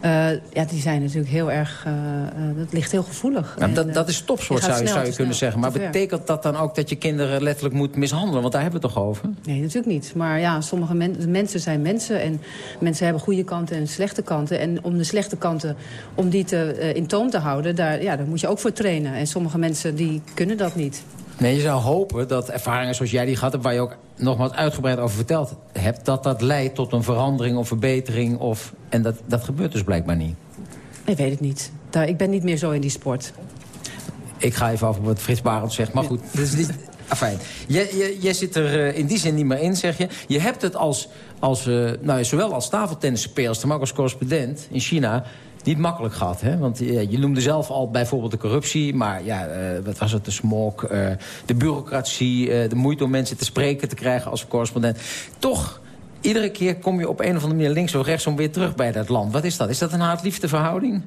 [SPEAKER 17] Eh, ja, die zijn natuurlijk heel erg... eh, eh, dat ligt heel gevoelig.
[SPEAKER 2] Nou,
[SPEAKER 17] En,
[SPEAKER 2] dat, dat is topsport,
[SPEAKER 17] gaat
[SPEAKER 2] zou
[SPEAKER 17] snel,
[SPEAKER 2] zou je kunnen zeggen. Maar betekent dat dan ook dat je kinderen letterlijk moet mishandelen? Want daar hebben we het toch over?
[SPEAKER 17] Nee, natuurlijk niet. Maar ja, sommige men- mensen zijn mensen. En mensen hebben goede kanten en slechte kanten. En om de slechte kanten, om die te, in toom te houden... Daar, ja, daar moet je ook voor trainen. En sommige mensen die kunnen dat niet.
[SPEAKER 2] Nee, je zou hopen dat ervaringen zoals jij die gehad hebt... waar je ook nogmaals uitgebreid over verteld hebt... dat dat leidt tot een verandering of verbetering. Of, en dat, dat gebeurt dus blijkbaar niet.
[SPEAKER 17] Ik weet het niet. Daar, ik ben niet meer zo in die sport.
[SPEAKER 2] Ik ga even over wat Frits Barend zegt, maar goed. Dat is niet... *laughs* Afijn. Jij, jij, jij zit er eh, in die zin niet meer in, zeg je. Je hebt het als, als, eh, nou, zowel als tafeltennisspeelster... maar ook als correspondent in China niet makkelijk gehad. Hè? Want ja, je noemde zelf al bijvoorbeeld de corruptie... maar ja, eh, wat was het, de smog, eh, de bureaucratie... eh, de moeite om mensen te spreken te krijgen als correspondent. Toch, iedere keer kom je op een of andere manier links of rechts... om weer terug bij dat land. Wat is dat? Is dat een haat-liefde verhouding?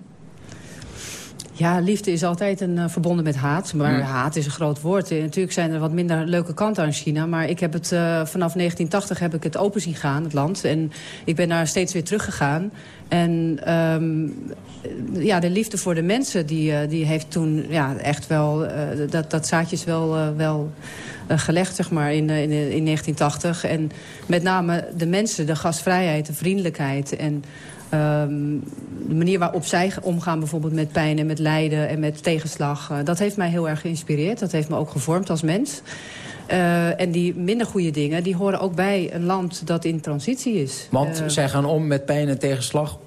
[SPEAKER 17] Ja, liefde is altijd een, uh, verbonden met haat. Maar haat is een groot woord. Uh, natuurlijk zijn er wat minder leuke kanten aan China. Maar ik heb het, uh, vanaf 1980 heb ik het open zien gaan, het land. En ik ben daar steeds weer teruggegaan. En um, ja, de liefde voor de mensen, die, uh, die heeft toen ja, echt wel... Dat, dat zaadje is wel, wel gelegd, zeg maar, in, in, in 1980. En met name de mensen, de gastvrijheid, de vriendelijkheid... en Um, de manier waarop zij omgaan bijvoorbeeld met pijn en met lijden en met tegenslag... Uh, dat heeft mij heel erg geïnspireerd. Dat heeft me ook gevormd als mens. Uh, en die minder goede dingen, die horen ook bij een land dat in transitie is.
[SPEAKER 2] Want uh, zij gaan om met pijn en tegenslag.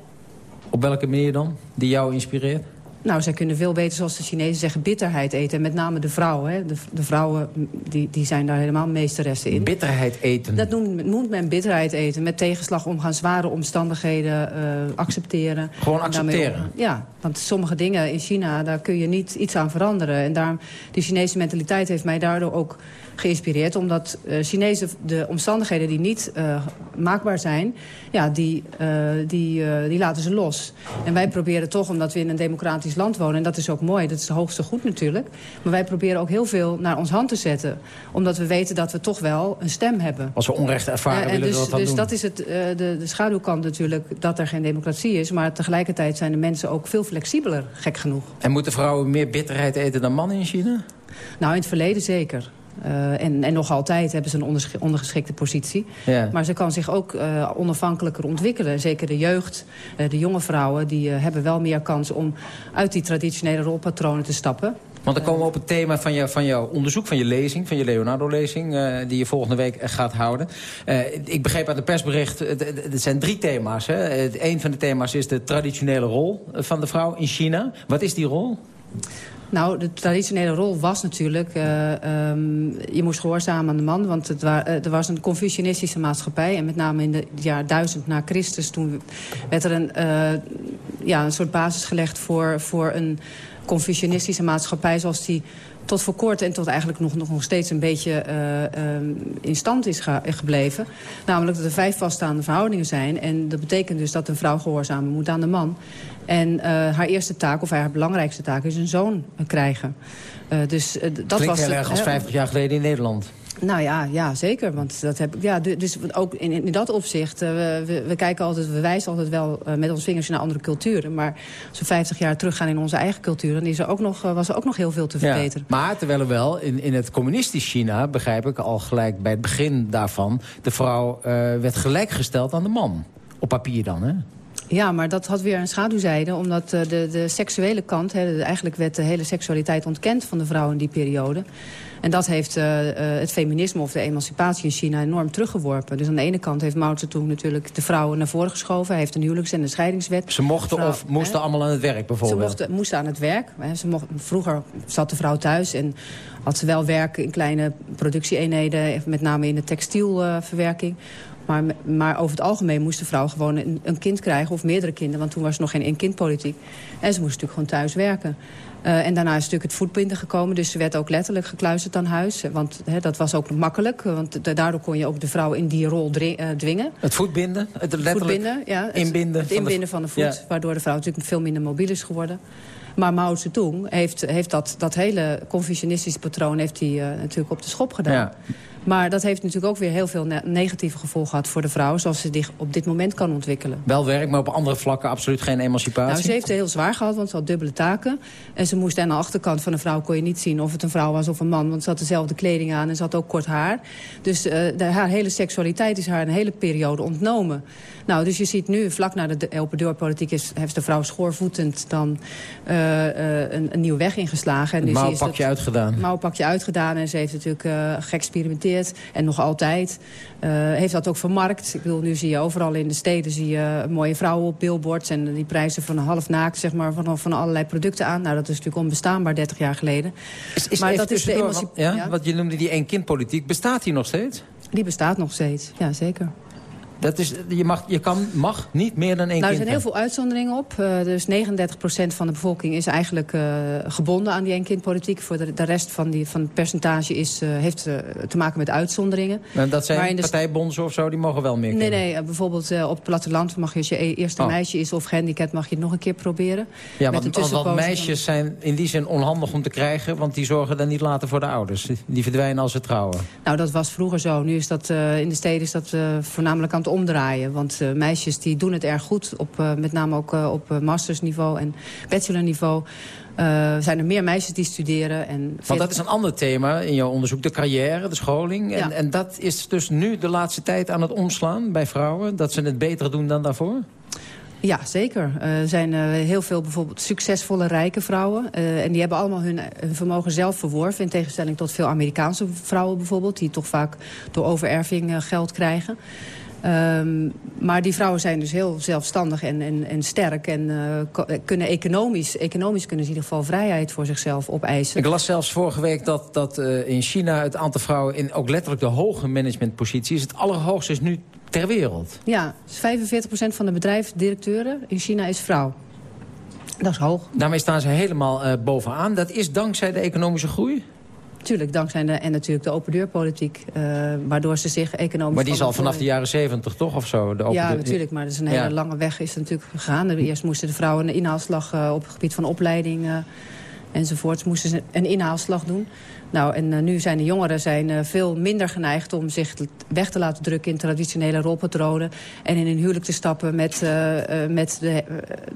[SPEAKER 2] Op welke manier dan? Die jou inspireert?
[SPEAKER 17] Nou, zij kunnen veel beter, zoals de Chinezen zeggen, bitterheid eten. En met name de vrouwen. Hè. De, de, vrouwen die, die zijn daar helemaal meesteressen in.
[SPEAKER 2] Bitterheid eten?
[SPEAKER 17] Dat noemt, noemt men bitterheid eten. Met tegenslag omgaan, zware omstandigheden uh, accepteren.
[SPEAKER 2] Gewoon accepteren?
[SPEAKER 17] Ja, want sommige dingen in China, daar kun je niet iets aan veranderen. En daarom, de Chinese mentaliteit heeft mij daardoor ook geïnspireerd. Omdat uh, Chinezen de omstandigheden die niet uh, maakbaar zijn... Ja, die, die, die laten ze los. En wij proberen toch, omdat we in een democratisch land wonen... en dat is ook mooi, dat is het hoogste goed natuurlijk... maar wij proberen ook heel veel naar ons hand te zetten. Omdat we weten dat we toch wel een stem hebben.
[SPEAKER 2] Als we onrecht ervaren,
[SPEAKER 17] en
[SPEAKER 2] willen
[SPEAKER 17] dus,
[SPEAKER 2] we dat dan
[SPEAKER 17] Dus
[SPEAKER 2] doen.
[SPEAKER 17] dat is het, de, de schaduwkant natuurlijk, dat er geen democratie is. Maar tegelijkertijd zijn de mensen ook veel flexibeler, gek genoeg.
[SPEAKER 2] En moeten vrouwen meer bitterheid eten dan mannen in China?
[SPEAKER 17] Nou, in het verleden zeker. Uh, en, en nog altijd hebben ze een ondergeschikte positie.
[SPEAKER 2] Ja.
[SPEAKER 17] Maar ze kan zich ook uh, onafhankelijker ontwikkelen. Zeker de jeugd, uh, de jonge vrouwen... die hebben wel meer kans om uit die traditionele rolpatronen te stappen.
[SPEAKER 2] Want dan komen we op het thema van, je, van jouw onderzoek, van je lezing... van je Leonardo-lezing, uh, die je volgende week gaat houden. Uh, ik begreep uit het persbericht, het zijn drie thema's. Hè? Een van de thema's is de traditionele rol van de vrouw in China. Wat is die rol?
[SPEAKER 17] Nou, de traditionele rol was natuurlijk... Uh, um, je moest gehoorzamen aan de man, want het uh, er was een Confucianistische maatschappij. En met name in het jaar 1000 na Christus... toen werd er een, uh, ja, een soort basis gelegd voor, voor een Confucianistische maatschappij... zoals die tot voor kort en tot eigenlijk nog, nog, nog steeds een beetje uh, um, in stand is ge gebleven. Namelijk dat er vijf vaststaande verhoudingen zijn. En dat betekent dus dat een vrouw gehoorzamen moet aan de man. En uh, haar eerste taak, of haar belangrijkste taak, is een zoon krijgen. Uh, dus dat
[SPEAKER 2] Klinkt
[SPEAKER 17] was
[SPEAKER 2] heel erg als 50 jaar geleden in Nederland.
[SPEAKER 17] Nou ja, ja, zeker. Want dat heb ik. Ja, dus ook in, in dat opzicht. Uh, we, we, kijken altijd, we wijzen altijd wel uh, met ons vingers naar andere culturen. Maar als we 50 jaar teruggaan in onze eigen cultuur, dan is er ook nog, uh, was er ook nog heel veel te verbeteren.
[SPEAKER 2] Ja, maar terwijl er wel in, in het communistisch China, begrijp ik al gelijk bij het begin daarvan, de vrouw werd gelijkgesteld aan de man. Op papier dan, hè?
[SPEAKER 17] Ja, maar dat had weer een schaduwzijde. Omdat de, de seksuele kant, eigenlijk werd de hele seksualiteit ontkend van de vrouw in die periode. En dat heeft uh, uh, het feminisme of de emancipatie in China enorm teruggeworpen. Dus aan de ene kant heeft Mao Zedong natuurlijk de vrouwen naar voren geschoven. Hij heeft een huwelijks- en een scheidingswet.
[SPEAKER 2] Ze mochten
[SPEAKER 17] vrouw,
[SPEAKER 2] of moesten
[SPEAKER 17] hè?
[SPEAKER 2] allemaal aan het werk bijvoorbeeld?
[SPEAKER 17] Ze mochten, moesten aan het werk. Hè. Ze mochten, vroeger zat de vrouw thuis en had ze wel werk in kleine productieeenheden. Met name in de textielverwerking. Maar, maar over het algemeen moest de vrouw gewoon een, een, kind krijgen... of meerdere kinderen, want toen was er nog geen één-kind-politiek. En ze moest natuurlijk gewoon thuis werken. Uh, en daarna is natuurlijk het voetbinden gekomen. Dus ze werd ook letterlijk gekluisterd aan huis. Want dat was ook makkelijk. Want daardoor kon je ook de vrouw in die rol uh, dwingen.
[SPEAKER 2] Het voetbinden? Het letterlijk
[SPEAKER 17] voetbinden, ja, het,
[SPEAKER 2] inbinden,
[SPEAKER 17] het inbinden van de, van de voet. Ja. Waardoor de vrouw natuurlijk veel minder mobiel is geworden. Maar Mao Zedong heeft, heeft dat, dat hele Confucianistische patroon... heeft hij uh, natuurlijk op de schop gedaan.
[SPEAKER 2] Ja.
[SPEAKER 17] Maar dat heeft natuurlijk ook weer heel veel ne negatieve gevolgen gehad voor de vrouw... zoals ze zich op dit moment kan ontwikkelen.
[SPEAKER 2] Wel werk, maar op andere vlakken absoluut geen emancipatie?
[SPEAKER 17] Nou, ze heeft het heel zwaar gehad, want ze had dubbele taken. En ze moest aan de achterkant van een vrouw kon je niet zien... of het een vrouw was of een man, want ze had dezelfde kleding aan... en ze had ook kort haar. Dus uh, de, haar hele seksualiteit is haar een hele periode ontnomen. Nou, dus je ziet nu, vlak na de open deurpolitiek... Is, heeft de vrouw schoorvoetend dan uh, uh, een, een nieuwe weg ingeslagen. En dus
[SPEAKER 2] mouwpakje
[SPEAKER 17] dat,
[SPEAKER 2] uitgedaan.
[SPEAKER 17] mouwpakje uitgedaan en ze heeft natuurlijk uh, geëxperimenteerd. En nog altijd. Uh, heeft dat ook vermarkt. Ik bedoel, nu zie je overal in de steden zie je mooie vrouwen op billboards... en die prijzen van half naakt, zeg maar, van, van allerlei producten aan. Nou, dat is natuurlijk onbestaanbaar 30 jaar geleden.
[SPEAKER 2] Is, is
[SPEAKER 17] maar dat is de
[SPEAKER 2] emotie... Ja, ja? Wat je noemde die één-kind-politiek, bestaat die nog steeds?
[SPEAKER 17] Die bestaat nog steeds, ja, zeker.
[SPEAKER 2] Dat is, je, mag, je kan, mag niet meer dan één
[SPEAKER 17] nou,
[SPEAKER 2] kind
[SPEAKER 17] Er zijn heel veel uitzonderingen op. Uh, dus 39% van de bevolking is eigenlijk uh, gebonden aan die één-kind-politiek. Voor de, de, rest van, die, van het percentage is, uh, heeft te maken met uitzonderingen.
[SPEAKER 2] En dat zijn partijbonden of zo, die mogen wel meer
[SPEAKER 17] Nee, nee, bijvoorbeeld op het platteland mag je als je e- eerste oh. meisje is of gehandicapt... mag je het nog een keer proberen.
[SPEAKER 2] Ja, want, want meisjes zijn in die zin onhandig om te krijgen... want die zorgen dan niet later voor de ouders. Die verdwijnen als ze trouwen.
[SPEAKER 17] Nou, dat was vroeger zo. Nu is dat in de steden is dat voornamelijk aan het omdraaien. Want uh, meisjes die doen het erg goed, op, uh, met name ook uh, op mastersniveau en bachelorniveau. zijn er meer meisjes die studeren. En
[SPEAKER 2] Want dat is een ander thema in jouw onderzoek, de carrière, de scholing. En,
[SPEAKER 17] ja.
[SPEAKER 2] en dat is dus nu de laatste tijd aan het omslaan bij vrouwen? Dat ze het beter doen dan daarvoor?
[SPEAKER 17] Ja, zeker. Er zijn heel veel bijvoorbeeld succesvolle rijke vrouwen. En die hebben allemaal hun, vermogen zelf verworven. In tegenstelling tot veel Amerikaanse vrouwen bijvoorbeeld. Die toch vaak door overerving geld krijgen. Um, maar die vrouwen zijn dus heel zelfstandig en, en, en sterk. En kunnen economisch, economisch kunnen ze in ieder geval vrijheid voor zichzelf opeisen.
[SPEAKER 2] Ik las zelfs vorige week dat, dat in China het aantal vrouwen... in ook letterlijk de hoge managementposities... het allerhoogste is nu ter wereld.
[SPEAKER 17] Ja, dus 45% van de bedrijfsdirecteuren in China is vrouw. Dat is hoog.
[SPEAKER 2] Daarmee staan ze helemaal uh, bovenaan. Dat is dankzij de economische groei?
[SPEAKER 17] Tuurlijk, dankzij de, en natuurlijk de open deurpolitiek. Uh, waardoor ze zich economisch...
[SPEAKER 2] Maar die is al vanaf de jaren zeventig toch of zo? De open
[SPEAKER 17] ja, natuurlijk, maar dat is een hele ja. lange weg is natuurlijk gegaan. Eerst moesten de vrouwen een inhaalslag uh, op het gebied van opleiding... Uh, enzovoorts, moesten ze een inhaalslag doen. Nou, en uh, nu zijn de jongeren zijn, uh, veel minder geneigd om zich weg te laten drukken in traditionele rolpatronen. En in een huwelijk te stappen met, uh, met de,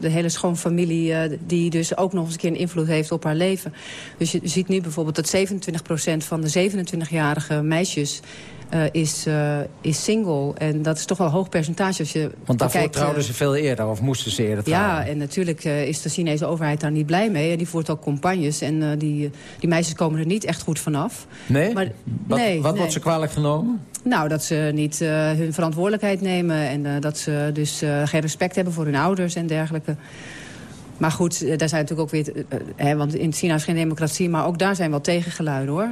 [SPEAKER 17] de hele schoonfamilie die dus ook nog eens een keer invloed heeft op haar leven. Dus je ziet nu bijvoorbeeld dat 27% van de 27-jarige meisjes uh, is, uh, is single. En dat is toch wel een hoog percentage. Als je
[SPEAKER 2] Want daarvoor
[SPEAKER 17] kijkt,
[SPEAKER 2] trouwden ze veel eerder, of moesten ze eerder trouwen?
[SPEAKER 17] Ja, en natuurlijk is de Chinese overheid daar niet blij mee. En die voert ook campagnes. En die, die meisjes komen er niet echt goed vanaf.
[SPEAKER 2] Nee?
[SPEAKER 17] Maar,
[SPEAKER 2] wat
[SPEAKER 17] nee,
[SPEAKER 2] wat
[SPEAKER 17] nee.
[SPEAKER 2] wordt ze kwalijk genomen?
[SPEAKER 17] Nou, dat ze niet hun verantwoordelijkheid nemen. En dat ze dus geen respect hebben voor hun ouders en dergelijke. Maar goed, daar zijn natuurlijk ook weer... hè, want in China is geen democratie, maar ook daar zijn wel tegengeluiden, hoor.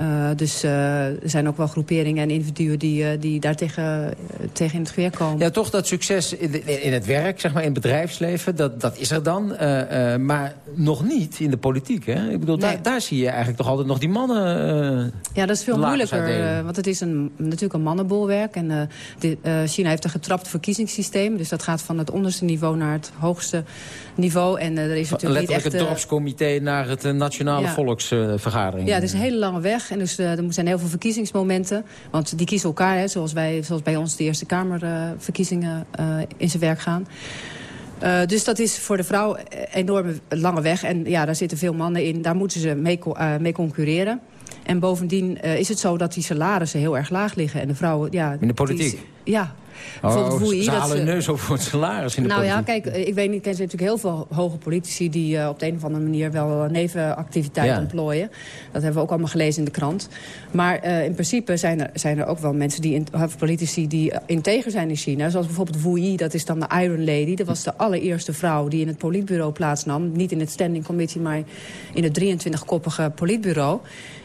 [SPEAKER 17] Uh, dus uh, er zijn ook wel groeperingen en individuen die, uh, die daar tegen, tegen in het geweer komen.
[SPEAKER 2] Ja, toch dat succes in, in het werk, zeg maar, in het bedrijfsleven, dat, dat is er dan. maar nog niet in de politiek, hè? Ik bedoel, nee. daar, daar zie je eigenlijk toch altijd nog die mannen
[SPEAKER 17] Ja, dat is veel moeilijker, want het is een, natuurlijk een mannenbolwerk. En de, China heeft een getrapt verkiezingssysteem. Dus dat gaat van het onderste niveau naar het hoogste niveau. En er is natuurlijk
[SPEAKER 2] Letterlijk
[SPEAKER 17] niet echt...
[SPEAKER 2] het dorpscomité naar het nationale
[SPEAKER 17] ja.
[SPEAKER 2] volksvergadering.
[SPEAKER 17] Ja, het is een hele lange weg. En dus er zijn heel veel verkiezingsmomenten. Want die kiezen elkaar, hè, zoals, wij, zoals bij ons de Eerste Kamerverkiezingen in zijn werk gaan. Uh, dus dat is voor de vrouw een enorme lange weg. En ja, daar zitten veel mannen in. Daar moeten ze mee, uh, mee concurreren. En bovendien uh, is het zo dat die salarissen heel erg laag liggen. En de vrouwen, ja...
[SPEAKER 2] In de politiek?
[SPEAKER 17] Die, ja,
[SPEAKER 2] Oh, Woei, ze halen hun neus op voor het salaris in de
[SPEAKER 17] nou
[SPEAKER 2] politiek.
[SPEAKER 17] ja, kijk, ik weet niet, ik ken natuurlijk heel veel hoge politici... die uh, op de een of andere manier wel nevenactiviteiten
[SPEAKER 2] Ja.
[SPEAKER 17] ontplooien. Dat hebben we ook allemaal gelezen in de krant. Maar uh, in principe zijn er, zijn er ook wel mensen, die, in- politici... die integer zijn in China. Zoals bijvoorbeeld Wu Yi, dat is dan de Iron Lady. Dat was de allereerste vrouw die in het politbureau plaatsnam. Niet in het standing committee, maar in het 23-koppige politbureau.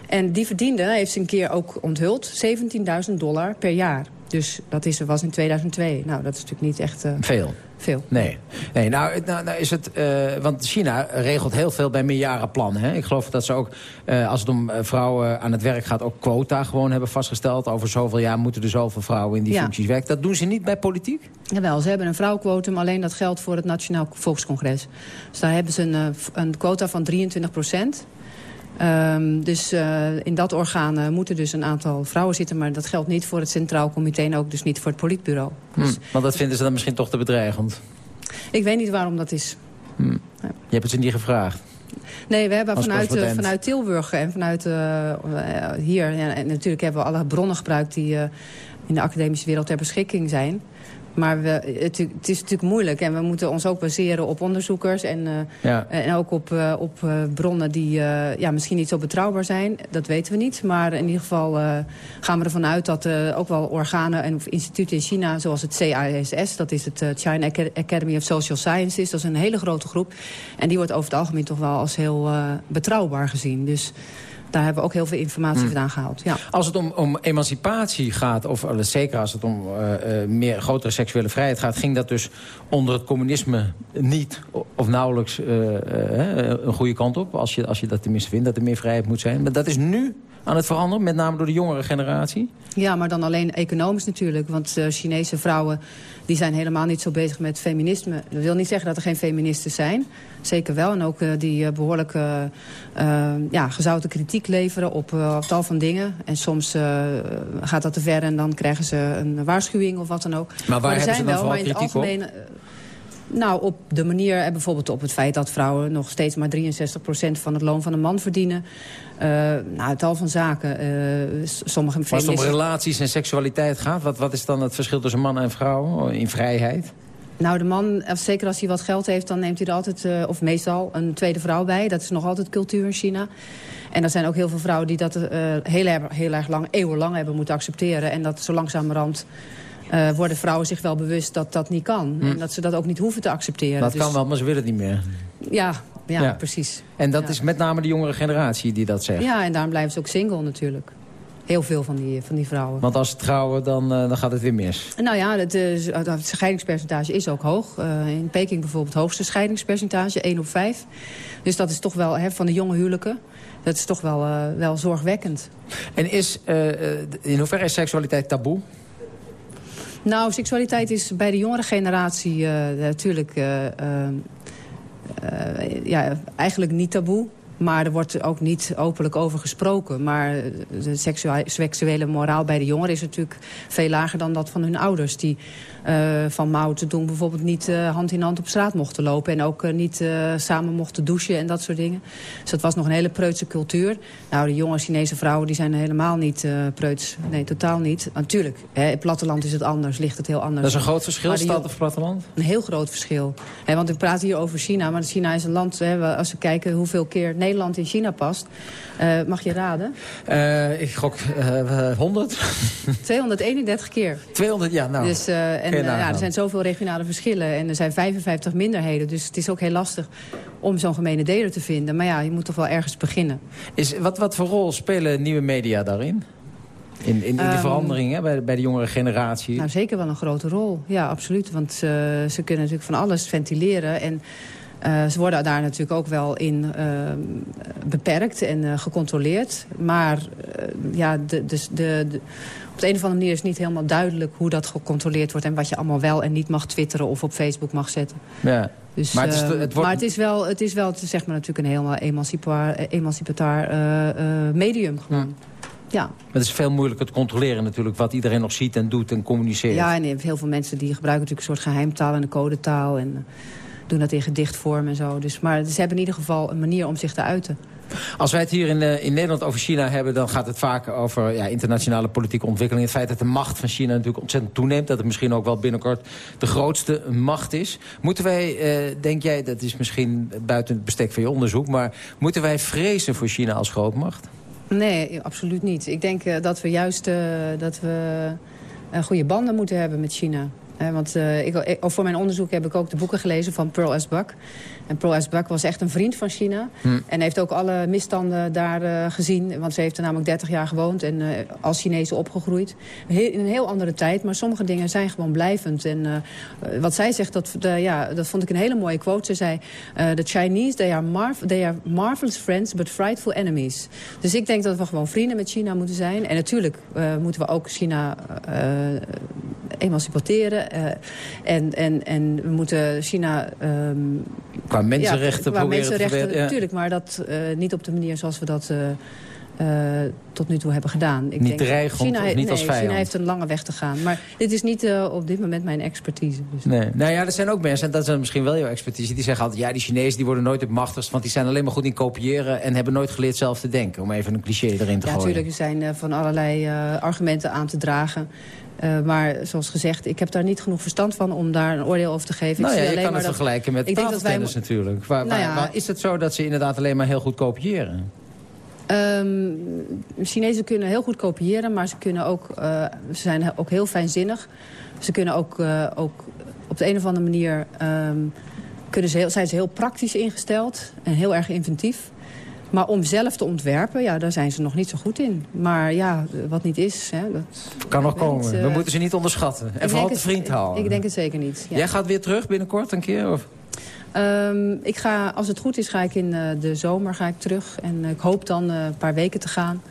[SPEAKER 17] En die verdiende, heeft ze een keer ook onthuld... 17.000 dollar per jaar. Dus dat is, was in 2002. Nou, dat is natuurlijk niet echt... uh,
[SPEAKER 2] Veel.
[SPEAKER 17] Veel.
[SPEAKER 2] Nee. nee nou, nou, nou is het, uh, want China regelt heel veel bij meerjarenplannen. Hè? Ik geloof dat ze ook, uh, als het om vrouwen aan het werk gaat... ook quota gewoon hebben vastgesteld. Over zoveel jaar moeten er zoveel vrouwen in die
[SPEAKER 17] Ja.
[SPEAKER 2] functies werken. Dat doen ze niet bij politiek?
[SPEAKER 17] Jawel, ze hebben een vrouwenquotum, alleen dat geldt voor het Nationaal Volkscongres. Dus daar hebben ze een, eh, een quota van 23 procent. Ehm, dus eh, in dat orgaan eh, moeten dus een aantal vrouwen zitten... maar dat geldt niet voor het Centraal Comité en ook dus niet voor het politbureau.
[SPEAKER 2] Hm, want dat vinden ze dan misschien toch te bedreigend.
[SPEAKER 17] Ik weet niet waarom dat is.
[SPEAKER 2] Hm. Je hebt het ze niet gevraagd.
[SPEAKER 17] Nee, we hebben vanuit, eh, vanuit Tilburg en vanuit hier... Ja, en natuurlijk hebben we alle bronnen gebruikt die in de academische wereld ter beschikking zijn. Maar we, het, het is natuurlijk moeilijk en we moeten ons ook baseren op onderzoekers... en, eh,
[SPEAKER 2] Ja.
[SPEAKER 17] en ook op, eh, op eh, bronnen die ja, misschien niet zo betrouwbaar zijn. Dat weten we niet. Maar in ieder geval gaan we ervan uit dat ook wel organen en of instituten in China... zoals het CISS, dat is het China Aca- Academy of Social Sciences... dat is een hele grote groep. En die wordt over het algemeen toch wel als heel betrouwbaar gezien. Dus daar hebben we ook heel veel informatie
[SPEAKER 2] Hmm.
[SPEAKER 17] vandaan gehaald. Ja.
[SPEAKER 2] Als het om, om emancipatie gaat, of eh, zeker als het om eh, eh, meer grotere seksuele vrijheid gaat... ging dat dus onder het communisme niet of nauwelijks een goede kant op. Als je, als je dat tenminste vindt, dat er meer vrijheid moet zijn. Maar dat is nu aan het veranderen, met name door de jongere generatie.
[SPEAKER 17] Ja, maar dan alleen economisch natuurlijk. Want uh, Chinese vrouwen die zijn helemaal niet zo bezig met feminisme. Dat wil niet zeggen dat er geen feministen zijn. Zeker wel. En ook uh, die uh, behoorlijk uh, ja, gezouten kritiek leveren op, op tal van dingen. En soms gaat dat te ver en dan krijgen ze een waarschuwing of wat dan ook.
[SPEAKER 2] Maar waar
[SPEAKER 17] maar er
[SPEAKER 2] hebben
[SPEAKER 17] zijn
[SPEAKER 2] ze dan
[SPEAKER 17] wel, maar in het
[SPEAKER 2] kritiek
[SPEAKER 17] algemeen,
[SPEAKER 2] op?
[SPEAKER 17] Nou, op de manier, en bijvoorbeeld op het feit dat vrouwen nog steeds maar 63% van het loon van een man verdienen. Uh, nou, tal van zaken. Uh, sommige
[SPEAKER 2] Als het om relaties en seksualiteit gaat, wat, wat is dan het verschil tussen man en vrouw in vrijheid?
[SPEAKER 17] Nou, de man, zeker als hij wat geld heeft, dan neemt hij er altijd, uh, of meestal, een tweede vrouw bij. Dat is nog altijd cultuur in China. En er zijn ook heel veel vrouwen die dat uh, heel, erg, heel erg lang, eeuwenlang hebben moeten accepteren. En dat zo langzamerhand uh, worden vrouwen zich wel bewust dat dat niet kan.
[SPEAKER 2] Hm.
[SPEAKER 17] En dat ze dat ook niet hoeven te accepteren.
[SPEAKER 2] Dat
[SPEAKER 17] dus,
[SPEAKER 2] kan wel, maar ze willen het niet meer.
[SPEAKER 17] Ja, ja, ja. precies.
[SPEAKER 2] En dat
[SPEAKER 17] ja.
[SPEAKER 2] is met name de jongere generatie die dat zegt?
[SPEAKER 17] Ja, en daarom blijven ze ook single natuurlijk. Heel veel van die, van die vrouwen.
[SPEAKER 2] Want als ze trouwen, dan, uh, dan gaat het weer mis.
[SPEAKER 17] Nou ja, het, uh, het scheidingspercentage is ook hoog. Uh, in Peking bijvoorbeeld het hoogste scheidingspercentage, 1 op 5. Dus dat is toch wel, hè, van de jonge huwelijken... dat is toch wel, uh, wel zorgwekkend.
[SPEAKER 2] En is, in hoeverre is seksualiteit taboe?
[SPEAKER 17] Nou, seksualiteit is bij de jongere generatie natuurlijk... ja, eigenlijk niet taboe. Maar er wordt ook niet openlijk over gesproken. Maar de seksuele moraal bij de jongeren is natuurlijk veel lager dan dat van hun ouders. Die van Mao Zedong bijvoorbeeld niet uh, hand in hand op straat mochten lopen. En ook uh, niet samen mochten douchen en dat soort dingen. Dus dat was nog een hele preutse cultuur. Nou, de jonge Chinese vrouwen die zijn helemaal niet preuts. Nee, totaal niet. Natuurlijk, hè, het platteland is het anders, ligt het heel anders.
[SPEAKER 2] Dat is een groot verschil, stad of platteland?
[SPEAKER 17] Een heel groot verschil. Want we praten hier over China. Maar China is een land, als we kijken hoeveel keer Nederland in China past. Uh, mag je raden?
[SPEAKER 2] Uh, ik gok uh, 100.
[SPEAKER 17] 231 keer.
[SPEAKER 2] 200, ja, nou.
[SPEAKER 17] Dus, en ja, er zijn zoveel regionale verschillen. En er zijn 55 minderheden. Dus het is ook heel lastig om zo'n gemene deler te vinden. Maar ja, je moet toch wel ergens beginnen.
[SPEAKER 2] Is, wat, wat voor rol spelen nieuwe media daarin? In, in, in die um, verandering hè, bij, bij de jongere generatie?
[SPEAKER 17] Nou, zeker wel een grote rol. Ja, absoluut. Want ze kunnen natuurlijk van alles ventileren. En uh, ze worden daar natuurlijk ook wel in uh, beperkt en uh, gecontroleerd. Maar ja, de, de, de, de, op de een of andere manier is niet helemaal duidelijk hoe dat gecontroleerd wordt... en wat je allemaal wel en niet mag twitteren of op Facebook mag zetten.
[SPEAKER 2] Ja.
[SPEAKER 17] Dus,
[SPEAKER 2] maar het is, het
[SPEAKER 17] wordt... maar het is wel, het is wel zeg maar, natuurlijk een helemaal emancipaar, emancipatar medium gewoon. Ja. Ja.
[SPEAKER 2] Maar het is veel moeilijker te controleren natuurlijk... wat iedereen nog ziet en doet en communiceert.
[SPEAKER 17] Ja, en heel veel mensen die gebruiken natuurlijk een soort geheimtaal en een codetaal... en doen dat in gedichtvorm en zo. Dus, maar ze hebben in ieder geval een manier om zich te uiten.
[SPEAKER 2] Als wij het hier in, uh, in Nederland over China hebben... dan gaat het vaak over ja, internationale politieke ontwikkeling. Het feit dat de macht van China natuurlijk ontzettend toeneemt. Dat het misschien ook wel binnenkort de grootste macht is. Moeten wij, uh, denk jij, dat is misschien buiten het bestek van je onderzoek... maar moeten wij vrezen voor China als grootmacht?
[SPEAKER 17] Nee, absoluut niet. Ik denk uh, dat we juist uh, dat we, goede banden moeten hebben met China. Want uh, ik, voor mijn onderzoek heb ik ook de boeken gelezen van Pearl S. Buck. En Pearl S. Buck was echt een vriend van China.
[SPEAKER 2] Hm.
[SPEAKER 17] En heeft ook alle misstanden daar uh, gezien. Want ze heeft er namelijk 30 jaar gewoond en als Chinese opgegroeid. Heel, in een heel andere tijd, maar sommige dingen zijn gewoon blijvend. En wat zij zegt, dat, ja, dat vond ik een hele mooie quote. Ze zei, the Chinese, they are, marv they are marvelous friends, but frightful enemies. Dus ik denk dat we gewoon vrienden met China moeten zijn. En natuurlijk moeten we ook China emancipateren. Uh, en, en, en we moeten China... Um,
[SPEAKER 2] qua mensenrechten
[SPEAKER 17] ja, qua
[SPEAKER 2] proberen
[SPEAKER 17] mensenrechten,
[SPEAKER 2] te
[SPEAKER 17] natuurlijk, maar dat uh, niet op de manier zoals we dat... Uh, tot nu toe hebben gedaan. Ik
[SPEAKER 2] niet
[SPEAKER 17] denk,
[SPEAKER 2] dreigend
[SPEAKER 17] China,
[SPEAKER 2] niet
[SPEAKER 17] nee,
[SPEAKER 2] als vijand?
[SPEAKER 17] China heeft een lange weg te gaan. Maar dit is niet op dit moment mijn expertise. Dus.
[SPEAKER 2] Nee. Nou ja, er zijn ook mensen, en dat is misschien wel jouw expertise... die zeggen altijd, ja, die Chinezen die worden nooit het machtigst... want die zijn alleen maar goed in kopiëren... en hebben nooit geleerd zelf te denken. Om even een cliché erin te
[SPEAKER 17] ja,
[SPEAKER 2] gooien.
[SPEAKER 17] Ja, natuurlijk. Er zijn van allerlei argumenten aan te dragen... Uh, maar zoals gezegd, ik heb daar niet genoeg verstand van om daar een oordeel over te geven.
[SPEAKER 2] Nou ja, je kan het
[SPEAKER 17] maar
[SPEAKER 2] vergelijken met tafeltennis wij... natuurlijk. Waar,
[SPEAKER 17] nou ja,
[SPEAKER 2] waar, waar, is het zo dat ze inderdaad alleen maar heel goed kopiëren?
[SPEAKER 17] Um, Chinezen kunnen heel goed kopiëren, maar ze, kunnen ook, uh, ze zijn ook heel fijnzinnig. Ze kunnen ook, uh, ook op de een of andere manier um, kunnen ze heel, zijn ze heel praktisch ingesteld en heel erg inventief. Maar om zelf te ontwerpen, ja, daar zijn ze nog niet zo goed in. Maar ja, wat niet is, hè, dat...
[SPEAKER 2] Kan nog komen.
[SPEAKER 17] niet,
[SPEAKER 2] We
[SPEAKER 17] eh,
[SPEAKER 2] moeten ze niet onderschatten. En vooral te vriend houden.
[SPEAKER 17] Ik denk het zeker niet. Ja.
[SPEAKER 2] Jij gaat weer terug binnenkort een keer? Of?
[SPEAKER 17] Ehm, ik ga, als het goed is, ga ik in eh, de zomer ga ik terug. En eh, ik hoop dan eh, een paar weken te gaan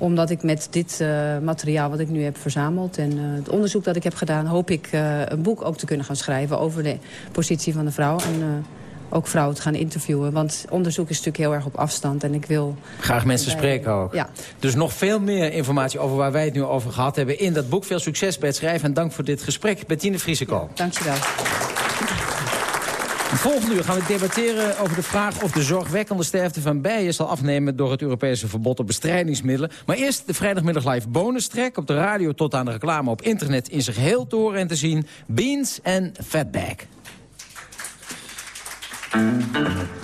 [SPEAKER 17] omdat ik met dit eh, materiaal wat ik nu heb verzameld... en eh, het onderzoek dat ik heb gedaan... hoop ik eh, een boek ook te kunnen gaan schrijven over de positie van de vrouw. En eh, ook vrouwen te gaan interviewen. Want onderzoek is natuurlijk heel erg op afstand. En ik wil...
[SPEAKER 2] Graag mensen spreken ook.
[SPEAKER 17] Ja.
[SPEAKER 2] Dus nog veel meer informatie over waar wij het nu over gehad hebben... in dat boek. Veel succes bij het schrijven en dank voor dit gesprek. Bettine Vriesekool.
[SPEAKER 17] Dankjewel.
[SPEAKER 2] Volgende uur gaan we debatteren over de vraag of de zorgwekkende sterfte van bijen zal afnemen door het Europese verbod op bestrijdingsmiddelen. Maar eerst de vrijdagmiddag live bonus track op de radio tot aan de reclame op internet in zijn geheel te horen en te zien. Beans en Fatback.
[SPEAKER 1] Mm-hmm.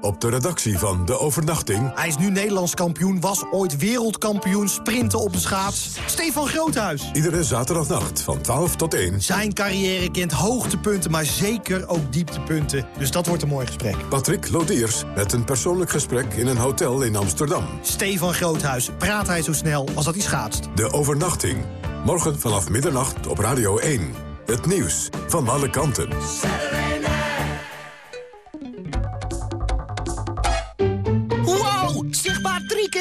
[SPEAKER 1] Op de redactie van De Overnachting...
[SPEAKER 18] Hij is nu Nederlands kampioen, was ooit wereldkampioen sprinten op de schaats. Stefan Groothuis.
[SPEAKER 1] Iedere zaterdagnacht van 12 tot 1.
[SPEAKER 18] Zijn carrière kent hoogtepunten, maar zeker ook dieptepunten. Dus dat wordt een mooi gesprek.
[SPEAKER 1] Patrick Lodiers met een persoonlijk gesprek in een hotel in Amsterdam.
[SPEAKER 18] Stefan Groothuis, praat hij zo snel als dat hij schaatst.
[SPEAKER 1] De Overnachting. Morgen vanaf middernacht op Radio 1. Het nieuws van alle kanten.